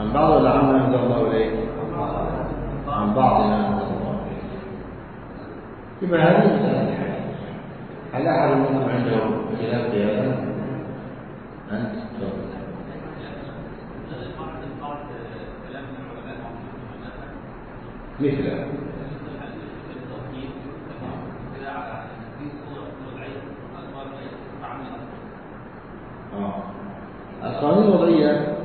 عن بعض عما أنزل الله إليك. إليك يبقى هذه مسألة هل أحد منكم عنده خلاف في هذا؟ أنت تفضل مثل آه. القوانين الوضعية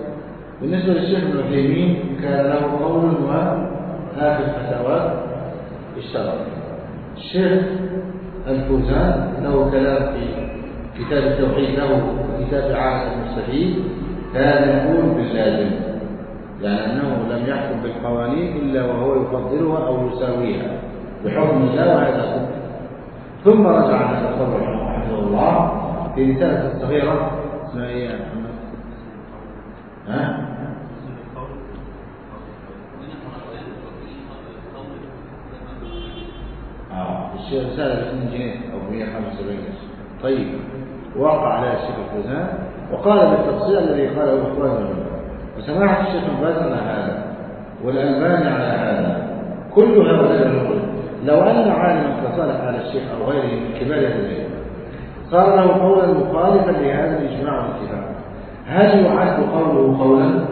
بالنسبة للشيخ ابن عثيمين كان له قول وآخر فتاوى الشرع الشيخ الفوزان له كلام في كتاب التوحيد له وكتاب عالم المستفيد كان يقول باللازم يعني أنه لم يحكم بالقوانين إلا وهو يفضلها أو يساويها بحكم الله وهذا ثم رجع على القول رحمه الله في رسالة صغيرة اسمها إيه يا محمد؟ ها؟ آه الشيخ رسالة ب 2 جنيه أو 175 قرش طيب. وقع عليها الشيخ الفوزان وقال بالتفصيل الذي قاله اخواننا منه وسماحة الشيخ باز على هذا والألباني على هذا. كل هؤلاء النقل لو أن عالما كصالح على الشيخ أو غيره من كبار أهل العلم صار له قولا مخالفا لهذا الإجماع والاتفاق. هل يعد قوله قولا؟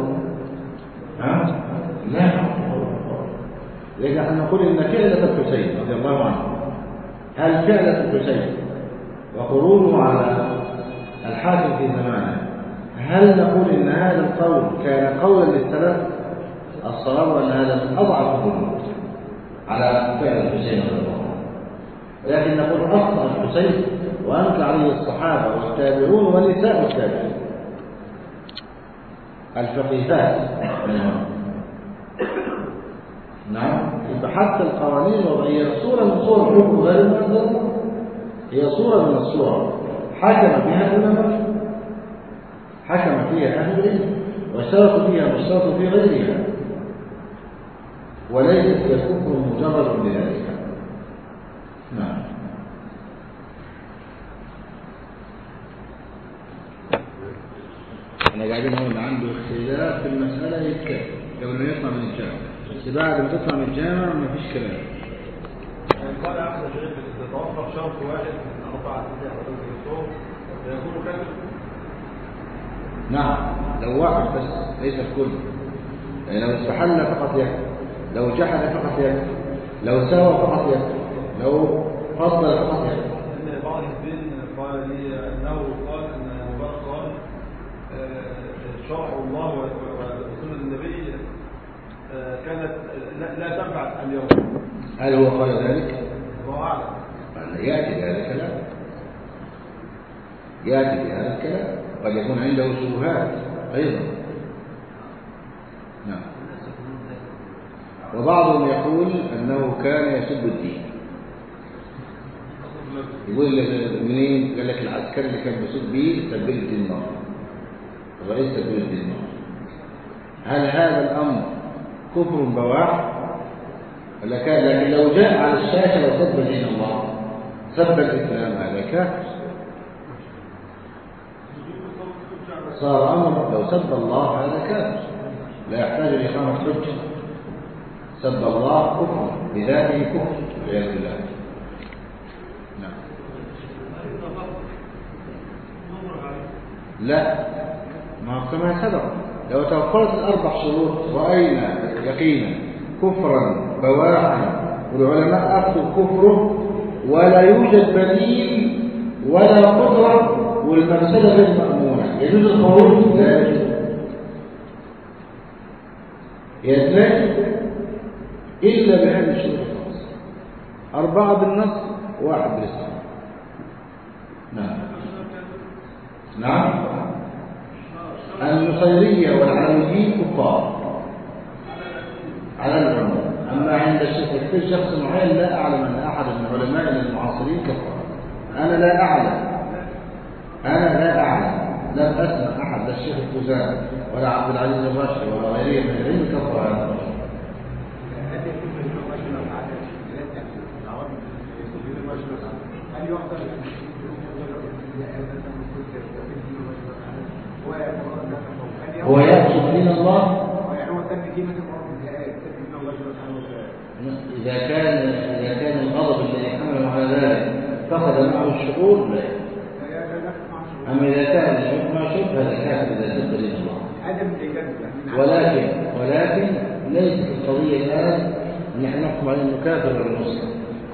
ها؟ لا لأن نقول إن فعلة الحسين رضي الله عنه هل فعلة الحسين وخروجه على الحاكم في زمانه؟ هل نقول إن هذا القول كان قولا للسلف؟ الصواب أن هذا من أضعف الظنون على فعل الحسين رضي الله عنه. ولكن نقول أخطأ الحسين وأنكر عليه الصحابة والتابعون ونساء التابعين الفقيهات منهم نعم. حتى القوانين الوضعية صورة من صور الحكم غير المنزل. هي صورة من الصور حكم بها العلماء حكم فيها أهل العلم. واشترطوا فيها واشترطوا في غيرها. وليست الكفر مجرد لذلك نعم. إحنا قاعدين هون عنده اختلاف في المسألة يتكلم قبل ما يطلع من الجامعة بس بعد ما تطلع من الجامعة ما فيش كلام. قال الشيخ شرط واحد من فيكون كافر نعم لو واحد بس ليس الكل. يعني لو استحل فقط يكفي لو جحد فقط يكفي لو سوى فقط يكفي لو فضل فقط يكفي ان بعض الدين قال لي انه قال ان مبارك قال آه، شرع الله و- و- وسنه النبي آه، كانت لا- تنفع اليوم. هل هو قال ذلك؟ الله اعلم قال يأتي بهذا الكلام. يأتي بهذا الكلام. قد يكون عنده شبهات أيضا. نعم. وبعضهم يقول أنه كان يسب الدين. يقول لك منين؟ قال لك العسكري اللي كان بيسب بيه سبل الدين نار الرئيس سبل الدين هل هذا الأمر كفر بواح لكن لو جاء على الشاشة وسب دين الله سب الإسلام كافر صار أمر لو سب الله هذا كافر. لا يحتاج لإقامة حجة سب الله كفر بذاته كفر والعياذ بالله. نعم. لا ما كما سبق. لو توفرت الأربع شروط رأينا يقينا كفرا بواحا والعلماء أخذوا كفره ولا يوجد بديل ولا قدرة والمفسدة غير مأمونة. يجوز الخروج لا يجوز. يجوز إلا بهذه الشروط الخمسة. أربعة بالنص واحد بالإسلام نعم. نعم. النصيرية والعلويين كفار. على العموم. أما عند الشيخ في شخص معين لا أعلم أن أحد من علماء المعاصرين كفر. أنا لا أعلم. أنا لا أعلم. لم أسمع أحد لا الشيخ الفوزان ولا عبد العزيز الراشدي ولا غيره من العلم كفر. هذا الرجل هو يقصد دين الله؟ يعني هو سد قيمة الأرض الآيات سد قيمة الله سبحانه وتعالى إذا كان إذا كان الغضب الذي حمله على ذلك فقد معه الشعور لا. أما إذا كان الشعور ما شبه هذا كافر إذا الإيجاد يعني ولكن ولكن ليست القضية الآن أن إحنا نحكم عليه أنه كافر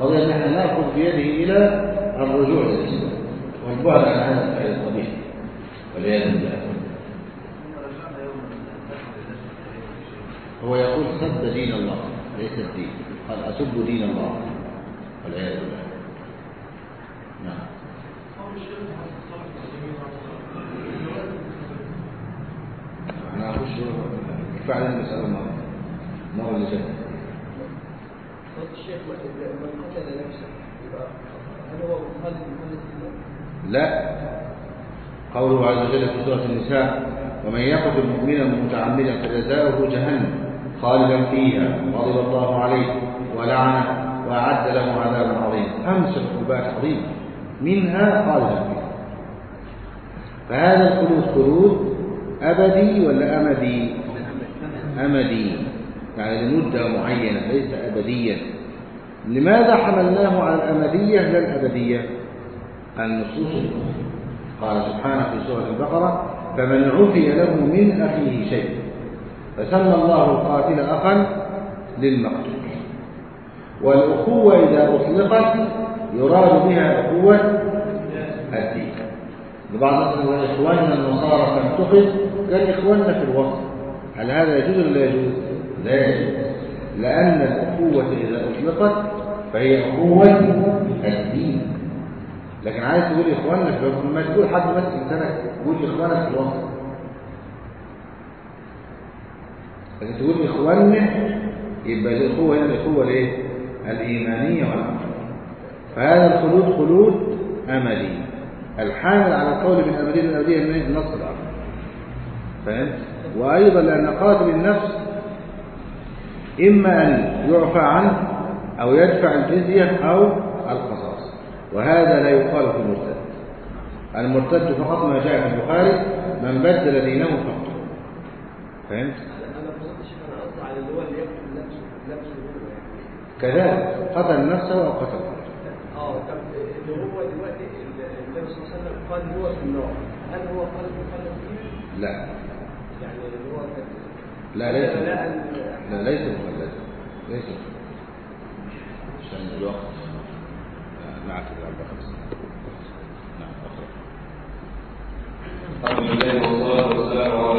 قضية أن إحنا نأخذ بيده إلى الرجوع إلى الإسلام. والبعد عن هذا الفعل القبيح. والعياذ بالله. هو يقول سب دين الله. ليس الدين؟ قال أسب دين الله والعياذ بالله. نعم. إحنا هنخش فعلا المسألة المرة المرة اللي الشيخ من قتل نفسه هل هو لا. قوله عز وجل في سورة النساء ومن يقتل مؤمنا متعمدا فجزاؤه جهنم. خالدا فيها غضب الله عليه ولعنه وأعد له عذابا عظيما. خمس عقوبات عظيمة منها خالدا فيها فهذا الخلود خلود أبدي ولا أمدي؟ أمدي. يعني لمدة معينة ليس أبديا. لماذا حملناه على الأمدية لا الأبدية؟ النصوص. قال سبحانه في سورة البقرة فمن عفي له من أخيه شيء. فسمى الله القاتل أخا للمقتول. والأخوة إذا أطلقت يراد بها أخوة الدين. لبعض إخواننا النصارى فانتقد قال إخواننا في الوسط. هل هذا يجوز ولا لا يجوز؟ لا يجوز. لأن الأخوة إذا أطلقت فهي أخوة الدين. لكن عايز تقول إخواننا في الوسط لما تقول حد مسك سنة قول إخوانك في الوسط. لكن تقول إخواننا يبقى الأخوة هنا الأخوة الإيه؟ الإيمانية والعقلية فهذا الخلود خلود أملي الحامل على القول بالأملية الأبدية من النص الآخر فهمت؟ وأيضا لأن قاتل النفس إما أن يعفى عنه أو يدفع الجزية أو القصاص وهذا لا يقال في المرتد المرتد فقط ما جاء في البخاري من بدل دينه فقط فهمت؟ أنا فضلت الشيخ أنا قصدي على اللي هو اللي يقتل نفسه نفسه هو يعني كذلك قتل نفسه أو قتل. آه طب اللي هو دلوقتي النبي صلى الله عليه وسلم قال هو في النار هل هو قال مخلد فيه؟ لا. يعني اللي هو لا ليس. لا ليس مخلدا ليس. عشان الوقت. نعتذر على البقر نعم أخرج. الحمد لله